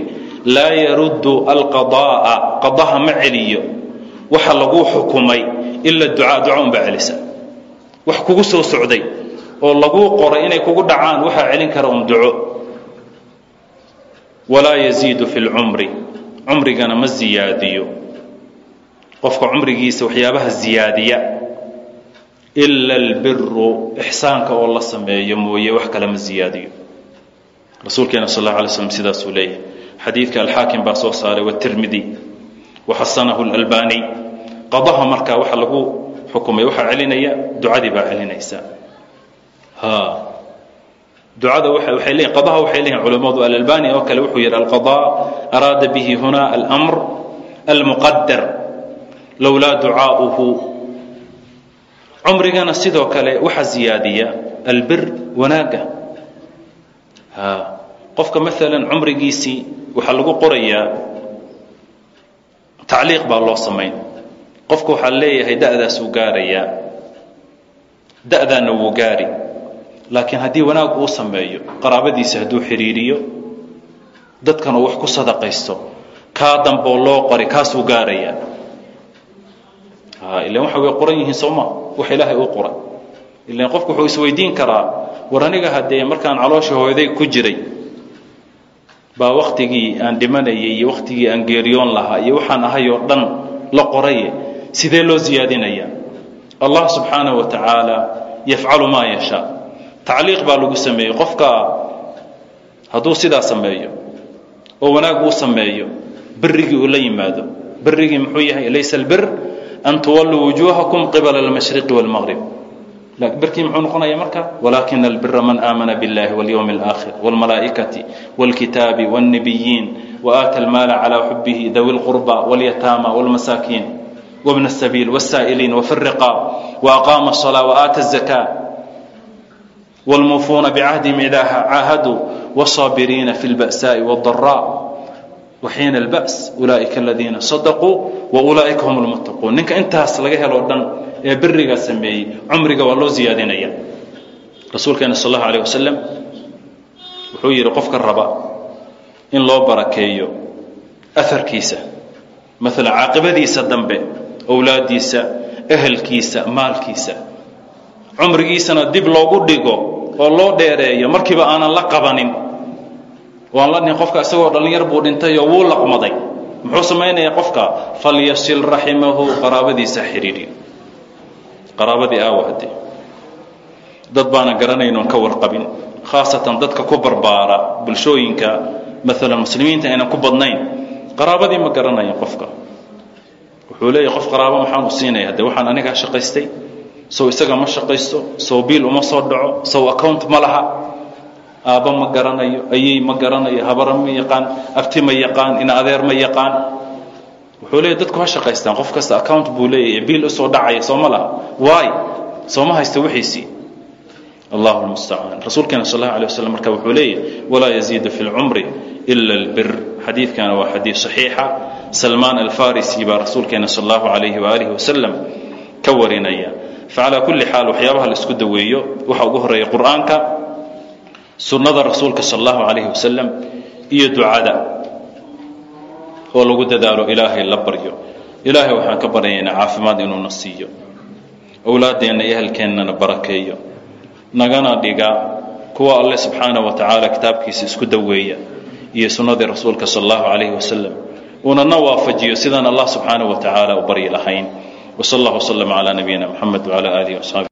laa yaruddu alqadaa'a qadaha ma celiyo waxa laguu xukumay ila ducaa duca unbaa celisa. Wax kugu soo socday oo laguu qoray inay kugu dhacaan waxaa celin kara un duco. Walaa yaziidu fi lcumri cumrigana ma ziyaadiyo qofka cumrigiisa waxyaabaha ziyaadiya ila albiru ixsaanka oo la sameeyo mooye wax kale ma ziyaadiyo. Rasuulkeena sal اllahu alay slam sidaasuu leeyahay. Xadiidka alxaakim baa soo saaray watirmidi waxasanahu اlalbani qadaha markaa waxa lagu xukumay waxaa celinaya ducadii baa celinaysa. Ducada waxay leeyihiin qadaha waxay leeyihiin culammadu alalbani oo kale wuxuu yidhi alqada araada bihi huna almr almuqadar lowlaa ducaa'uhu. Cumrigana sidoo kale waxa ziyaadiya albir wanaagga qofka maalan cumrigiisii waxaa lagu qorayaa tacliiq baa loo samayn. Qofka waxaa leeyahay da'daasuu gaarayaa da'daana wuu gaari. Laakiin haddii wanaag uu sameeyo qaraabadiisa hadduu xidhiiriyo dadkan uu wax ku sadaqaysto. Kaa damboo loo qori kaasuu gaarayaa ilan waxa way qoran yihiin sooma wax ilaahay uu qoray ilan qofku wuxuu isweydiin karaa war aniga haddee markaan caloosha hooyaday ku jiray baa wakhtigii aan dhimanayay iyo wakhtigii aan geeriyoon lahaa iyo waxaan ahay oo dhan la qoraye sidee loo siyaadinayaa allah subxaanahu wa tacaala yafcalu maa yashaa. Tacliiq baa lagu sameeyey. Qofka hadduu sidaa sameeyo oo wanaag uu sameeyo berigii uu la yimaado. Berigii muxuu yahay? Laysa albir an tuwalluu wujuuhakum qibala almashriqi wاlmaqrib berkii muxuu noqonaya marka walaakina albira man aamana biاllahi wاlyowmi اlآakhir wاlmalaa'ikati wاlkitaabi wاlnabiyiin وآتى المال على حبه ذوي القربى واليتامى والمساكين وابن السبيل والسائلين وفي الرقاب وأقام الصلاة وآتى الزكاة والموفون بعهدهم إذا عاهدوا والصابرين في البأساء والضراء waxiina albas ulaaika aladiina sadaquu waulaaika hum lmuttaquun ninka intaas laga heloo dhan ee berigaa sameeyey cumriga waa loo ziyaadinaya rasuulkeena sal allahu alah wasalam wuxuu yidhi qofka raba in loo barakeeyo aharkiisa maala caaqibadiisa dambe owlaadiisa ehelkiisa maalkiisa cumrigiisana dib loogu dhigo oo loo dheereeyo markiiba aanan la qabanin waan la dhihin qofka isagoo dhallinyar buu dhintay oo wuu laqmaday. Muxuu samaynayaa qofka? Falyasil raximahu qaraabadiisa xidhiidhiyo qaraabadii aawa haddee dad baana garanaynoon ka warqabin khaasatan dadka ku barbaara bulshooyinka maalan muslimiinta aynan ku badnayn. Qaraabadii ma garanayan qofka. Wuxuu leeyahy qof qaraabo maxaan u siinaya haddee waxaan anigaa shaqaystay sow isaga ma shaqaysto sow biil uma soo dhaco sow account ma laha aabba ma garanayo ayey ma garanayo habara ma yaqaan abti ma yaqaan ina adeer ma yaqaan. Wuxuu leeyahy dadku ha shaqaystaan qof kasta account buu leeyahay biil u soo dhacaya soo ma laha. Waay sooma haysta wixiisii allahu lmustacaan rasuulkeena sal allahu alay waslam marka wuxuu leeyahy walaa yaziidu fi lcumri ila albir xadiidkana waa xadiid saxiixa. Salmaan alfarisi baa rasuulkeena sal allahu alayhi waaalihi wasalam ka warinaya. Facalaa kulli xaal waxyaabaha la isku daweeyo waxa ugu horreeya qur'aanka sunnada rasuulka sal allahu calayhi wasalam iyo ducada oo lagu dadaalo ilaahay la baryo. Ilaahay waxaan ka baryaynaa caafimaad inuuna siiyo. Owlaaddeenna iyo ehelkeennana barakeeyo. Nagana dhiga kuwa alle subxaana wa tacaala kitaabkiisa isku daweeya iyo sunnadii rasuulka sal allahu calayhi wasalam uunana waafajiyo sidaan allah subxaana wa tacaala u baryi lahayn. Wsal allah wslm calaa nabiyina mxamed wcala alihi wasaxbi